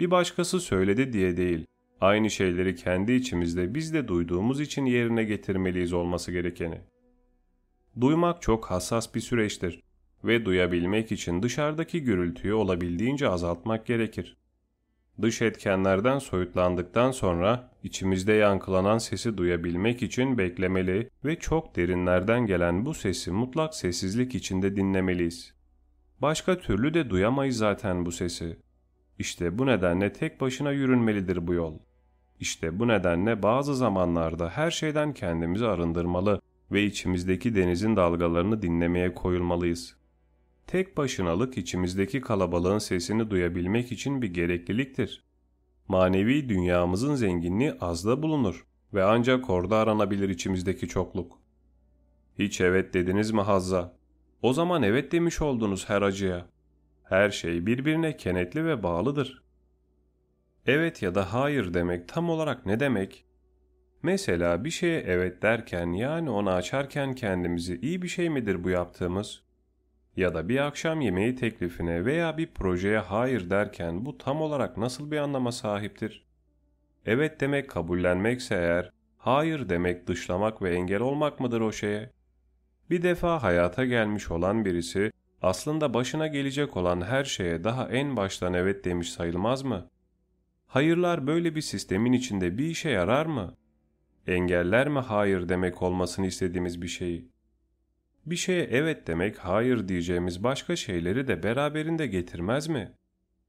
Bir başkası söyledi diye değil, aynı şeyleri kendi içimizde biz de duyduğumuz için yerine getirmeliyiz olması gerekeni. Duymak çok hassas bir süreçtir ve duyabilmek için dışarıdaki gürültüyü olabildiğince azaltmak gerekir. Dış etkenlerden soyutlandıktan sonra içimizde yankılanan sesi duyabilmek için beklemeli ve çok derinlerden gelen bu sesi mutlak sessizlik içinde dinlemeliyiz. Başka türlü de duyamayız zaten bu sesi. İşte bu nedenle tek başına yürünmelidir bu yol. İşte bu nedenle bazı zamanlarda her şeyden kendimizi arındırmalı ve içimizdeki denizin dalgalarını dinlemeye koyulmalıyız. Tek başınalık içimizdeki kalabalığın sesini duyabilmek için bir gerekliliktir. Manevi dünyamızın zenginliği azda bulunur ve ancak orada aranabilir içimizdeki çokluk. Hiç evet dediniz mi Hazza? O zaman evet demiş oldunuz her acıya. Her şey birbirine kenetli ve bağlıdır. Evet ya da hayır demek tam olarak ne demek? Mesela bir şeye evet derken yani onu açarken kendimizi iyi bir şey midir bu yaptığımız? Ya da bir akşam yemeği teklifine veya bir projeye hayır derken bu tam olarak nasıl bir anlama sahiptir? Evet demek kabullenmekse eğer, hayır demek dışlamak ve engel olmak mıdır o şeye? Bir defa hayata gelmiş olan birisi aslında başına gelecek olan her şeye daha en baştan evet demiş sayılmaz mı? Hayırlar böyle bir sistemin içinde bir işe yarar mı? Engeller mi hayır demek olmasını istediğimiz bir şeyi? Bir şeye evet demek hayır diyeceğimiz başka şeyleri de beraberinde getirmez mi?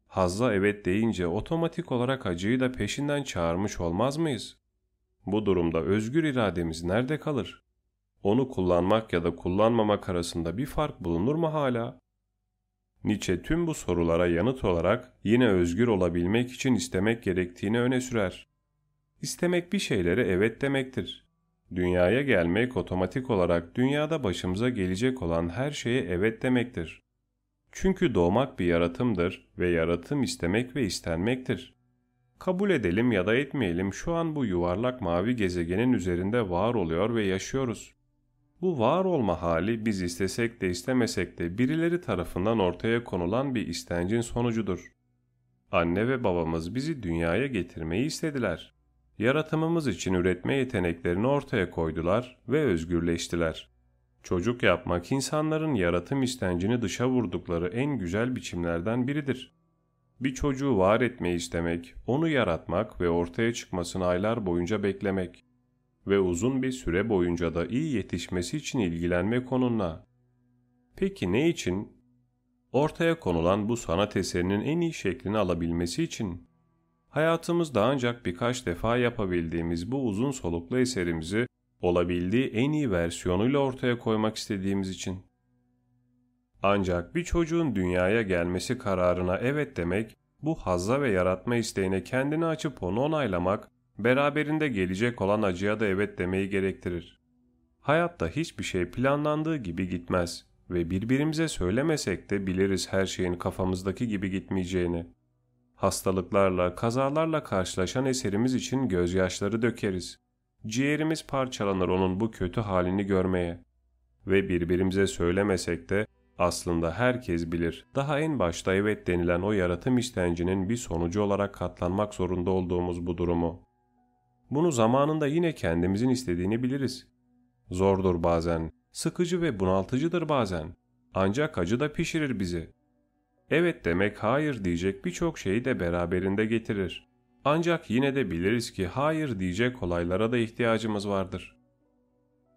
Hazza evet deyince otomatik olarak acıyı da peşinden çağırmış olmaz mıyız? Bu durumda özgür irademiz nerede kalır? Onu kullanmak ya da kullanmamak arasında bir fark bulunur mu hala? Nietzsche tüm bu sorulara yanıt olarak yine özgür olabilmek için istemek gerektiğini öne sürer. İstemek bir şeylere evet demektir. Dünyaya gelmek otomatik olarak dünyada başımıza gelecek olan her şeye evet demektir. Çünkü doğmak bir yaratımdır ve yaratım istemek ve istenmektir. Kabul edelim ya da etmeyelim şu an bu yuvarlak mavi gezegenin üzerinde var oluyor ve yaşıyoruz. Bu var olma hali biz istesek de istemesek de birileri tarafından ortaya konulan bir istencin sonucudur. Anne ve babamız bizi dünyaya getirmeyi istediler. Yaratımımız için üretme yeteneklerini ortaya koydular ve özgürleştiler. Çocuk yapmak insanların yaratım istencini dışa vurdukları en güzel biçimlerden biridir. Bir çocuğu var etmeyi istemek, onu yaratmak ve ortaya çıkmasını aylar boyunca beklemek ve uzun bir süre boyunca da iyi yetişmesi için ilgilenmek onunla. Peki ne için? Ortaya konulan bu sanat eserinin en iyi şeklini alabilmesi için. Hayatımızda ancak birkaç defa yapabildiğimiz bu uzun soluklu eserimizi olabildiği en iyi versiyonuyla ortaya koymak istediğimiz için. Ancak bir çocuğun dünyaya gelmesi kararına evet demek, bu hazza ve yaratma isteğine kendini açıp onu onaylamak, beraberinde gelecek olan acıya da evet demeyi gerektirir. Hayatta hiçbir şey planlandığı gibi gitmez ve birbirimize söylemesek de biliriz her şeyin kafamızdaki gibi gitmeyeceğini. Hastalıklarla, kazalarla karşılaşan eserimiz için gözyaşları dökeriz. Ciğerimiz parçalanır onun bu kötü halini görmeye. Ve birbirimize söylemesek de aslında herkes bilir daha en başta evet denilen o yaratım istencinin bir sonucu olarak katlanmak zorunda olduğumuz bu durumu. Bunu zamanında yine kendimizin istediğini biliriz. Zordur bazen, sıkıcı ve bunaltıcıdır bazen. Ancak acı da pişirir bizi. Evet demek hayır diyecek birçok şeyi de beraberinde getirir. Ancak yine de biliriz ki hayır diyecek olaylara da ihtiyacımız vardır.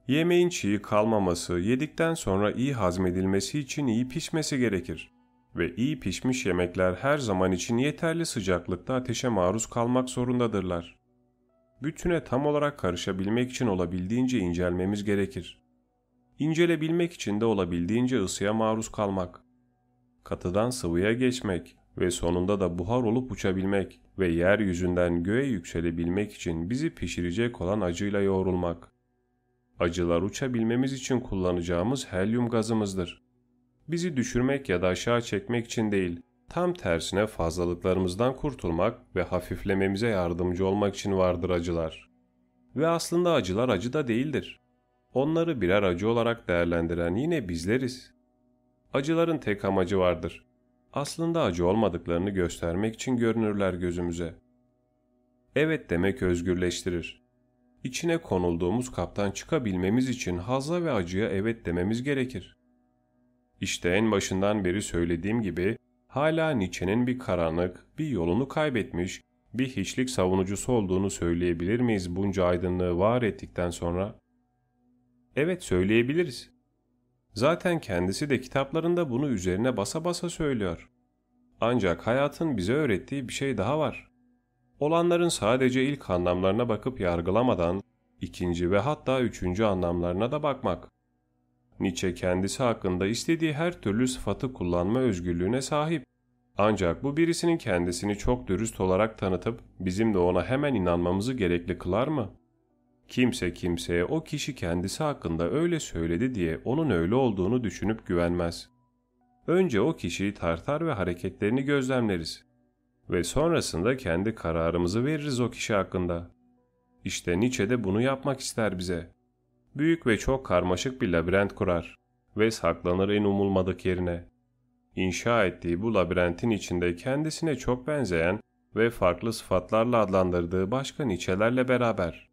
Yemeğin çiğ kalmaması, yedikten sonra iyi hazmedilmesi için iyi pişmesi gerekir. Ve iyi pişmiş yemekler her zaman için yeterli sıcaklıkta ateşe maruz kalmak zorundadırlar. Bütüne tam olarak karışabilmek için olabildiğince incelmemiz gerekir. İncelebilmek için de olabildiğince ısıya maruz kalmak. Katıdan sıvıya geçmek ve sonunda da buhar olup uçabilmek ve yeryüzünden göğe yükselebilmek için bizi pişirecek olan acıyla yoğrulmak. Acılar uçabilmemiz için kullanacağımız helyum gazımızdır. Bizi düşürmek ya da aşağı çekmek için değil, tam tersine fazlalıklarımızdan kurtulmak ve hafiflememize yardımcı olmak için vardır acılar. Ve aslında acılar acı da değildir. Onları birer acı olarak değerlendiren yine bizleriz. Acıların tek amacı vardır. Aslında acı olmadıklarını göstermek için görünürler gözümüze. Evet demek özgürleştirir. İçine konulduğumuz kaptan çıkabilmemiz için hazla ve acıya evet dememiz gerekir. İşte en başından beri söylediğim gibi hala Nietzsche'nin bir karanlık, bir yolunu kaybetmiş, bir hiçlik savunucusu olduğunu söyleyebilir miyiz bunca aydınlığı var ettikten sonra? Evet söyleyebiliriz. Zaten kendisi de kitaplarında bunu üzerine basa basa söylüyor. Ancak hayatın bize öğrettiği bir şey daha var. Olanların sadece ilk anlamlarına bakıp yargılamadan ikinci ve hatta üçüncü anlamlarına da bakmak. Nietzsche kendisi hakkında istediği her türlü sıfatı kullanma özgürlüğüne sahip. Ancak bu birisinin kendisini çok dürüst olarak tanıtıp bizim de ona hemen inanmamızı gerekli kılar mı? Kimse kimseye o kişi kendisi hakkında öyle söyledi diye onun öyle olduğunu düşünüp güvenmez. Önce o kişiyi tartar ve hareketlerini gözlemleriz. Ve sonrasında kendi kararımızı veririz o kişi hakkında. İşte Nietzsche de bunu yapmak ister bize. Büyük ve çok karmaşık bir labirent kurar ve saklanır en umulmadık yerine. İnşa ettiği bu labirentin içinde kendisine çok benzeyen ve farklı sıfatlarla adlandırdığı başka Nietzsche'lerle beraber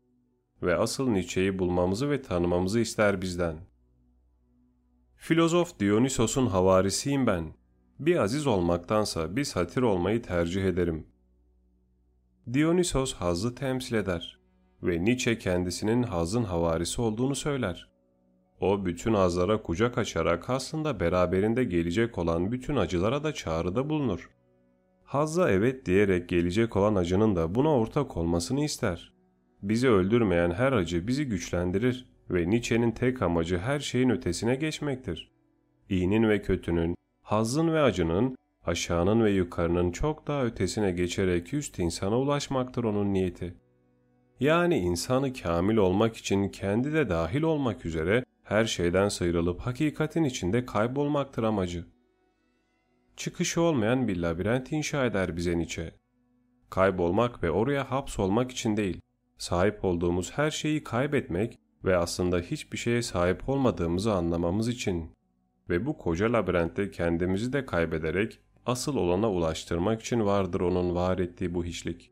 ve asıl Nietzsche'yi bulmamızı ve tanımamızı ister bizden. Filozof Dionysos'un havarisiyim ben. Bir aziz olmaktansa bir satir olmayı tercih ederim. Dionysos hazzı temsil eder ve Nietzsche kendisinin hazın havarisi olduğunu söyler. O bütün hazlara kucak açarak aslında beraberinde gelecek olan bütün acılara da çağrıda bulunur. Hazza evet diyerek gelecek olan acının da buna ortak olmasını ister. Bizi öldürmeyen her acı bizi güçlendirir ve Nietzsche'nin tek amacı her şeyin ötesine geçmektir. İyinin ve kötünün, hazzın ve acının, aşağının ve yukarının çok daha ötesine geçerek üst insana ulaşmaktır onun niyeti. Yani insanı kamil olmak için kendi de dahil olmak üzere her şeyden sıyrılıp hakikatin içinde kaybolmaktır amacı. Çıkışı olmayan bir labirent inşa eder bize Nietzsche. Kaybolmak ve oraya hapsolmak için değil, sahip olduğumuz her şeyi kaybetmek ve aslında hiçbir şeye sahip olmadığımızı anlamamız için ve bu koca labirentte kendimizi de kaybederek asıl olana ulaştırmak için vardır onun var ettiği bu hiçlik.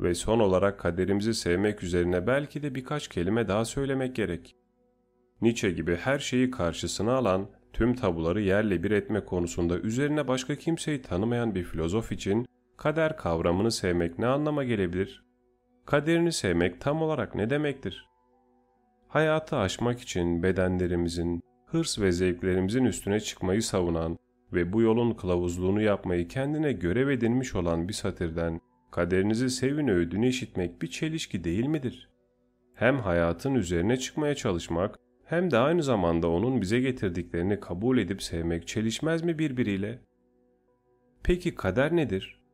Ve son olarak kaderimizi sevmek üzerine belki de birkaç kelime daha söylemek gerek. Nietzsche gibi her şeyi karşısına alan, tüm tabuları yerle bir etme konusunda üzerine başka kimseyi tanımayan bir filozof için kader kavramını sevmek ne anlama gelebilir? Kaderini sevmek tam olarak ne demektir? Hayatı aşmak için bedenlerimizin, hırs ve zevklerimizin üstüne çıkmayı savunan ve bu yolun kılavuzluğunu yapmayı kendine görev edinmiş olan bir satirden kaderinizi sevin öğüdünü işitmek bir çelişki değil midir? Hem hayatın üzerine çıkmaya çalışmak hem de aynı zamanda onun bize getirdiklerini kabul edip sevmek çelişmez mi birbiriyle? Peki kader nedir?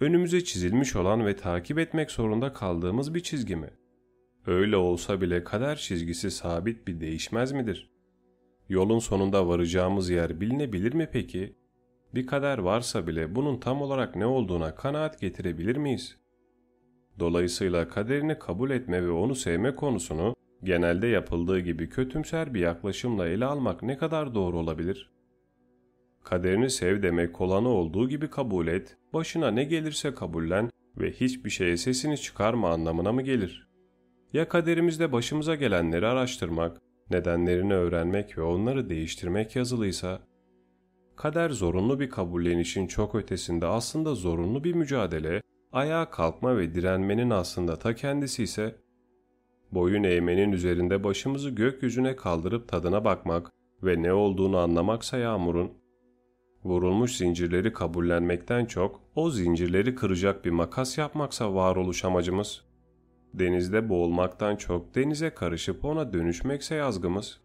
Önümüze çizilmiş olan ve takip etmek zorunda kaldığımız bir çizgi mi? Öyle olsa bile kader çizgisi sabit bir değişmez midir? Yolun sonunda varacağımız yer bilinebilir mi peki? Bir kader varsa bile bunun tam olarak ne olduğuna kanaat getirebilir miyiz? Dolayısıyla kaderini kabul etme ve onu sevme konusunu genelde yapıldığı gibi kötümser bir yaklaşımla ele almak ne kadar doğru olabilir? Kaderini sev demek kolanı olduğu gibi kabul et, başına ne gelirse kabullen ve hiçbir şeye sesini çıkarma anlamına mı gelir? Ya kaderimizde başımıza gelenleri araştırmak, nedenlerini öğrenmek ve onları değiştirmek yazılıysa, kader zorunlu bir kabullenişin çok ötesinde aslında zorunlu bir mücadele, ayağa kalkma ve direnmenin aslında ta kendisi ise, boyun eğmenin üzerinde başımızı gökyüzüne kaldırıp tadına bakmak ve ne olduğunu anlamaksa yağmurun, vurulmuş zincirleri kabullenmekten çok o zincirleri kıracak bir makas yapmaksa varoluş amacımız. Denizde boğulmaktan çok denize karışıp ona dönüşmekse yazgımız.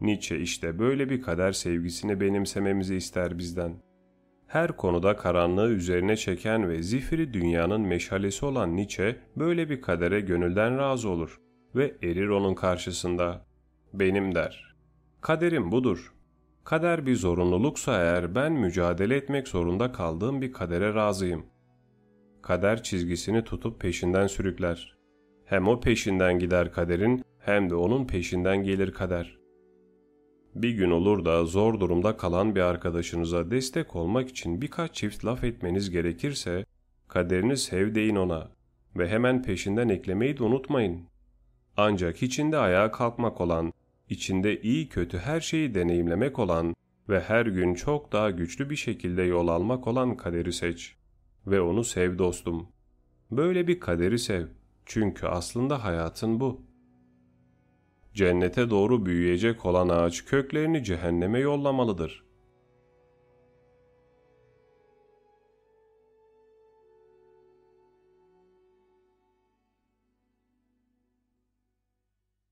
Nietzsche işte böyle bir kader sevgisini benimsememizi ister bizden. Her konuda karanlığı üzerine çeken ve zifiri dünyanın meşalesi olan Nietzsche böyle bir kadere gönülden razı olur ve erir onun karşısında. Benim der. Kaderim budur. Kader bir zorunluluksa eğer ben mücadele etmek zorunda kaldığım bir kadere razıyım. Kader çizgisini tutup peşinden sürükler. Hem o peşinden gider kaderin hem de onun peşinden gelir kader. Bir gün olur da zor durumda kalan bir arkadaşınıza destek olmak için birkaç çift laf etmeniz gerekirse, kaderini sev deyin ona ve hemen peşinden eklemeyi de unutmayın. Ancak içinde ayağa kalkmak olan, içinde iyi kötü her şeyi deneyimlemek olan ve her gün çok daha güçlü bir şekilde yol almak olan kaderi seç. Ve onu sev dostum. Böyle bir kaderi sev. Çünkü aslında hayatın bu. Cennete doğru büyüyecek olan ağaç köklerini cehenneme yollamalıdır.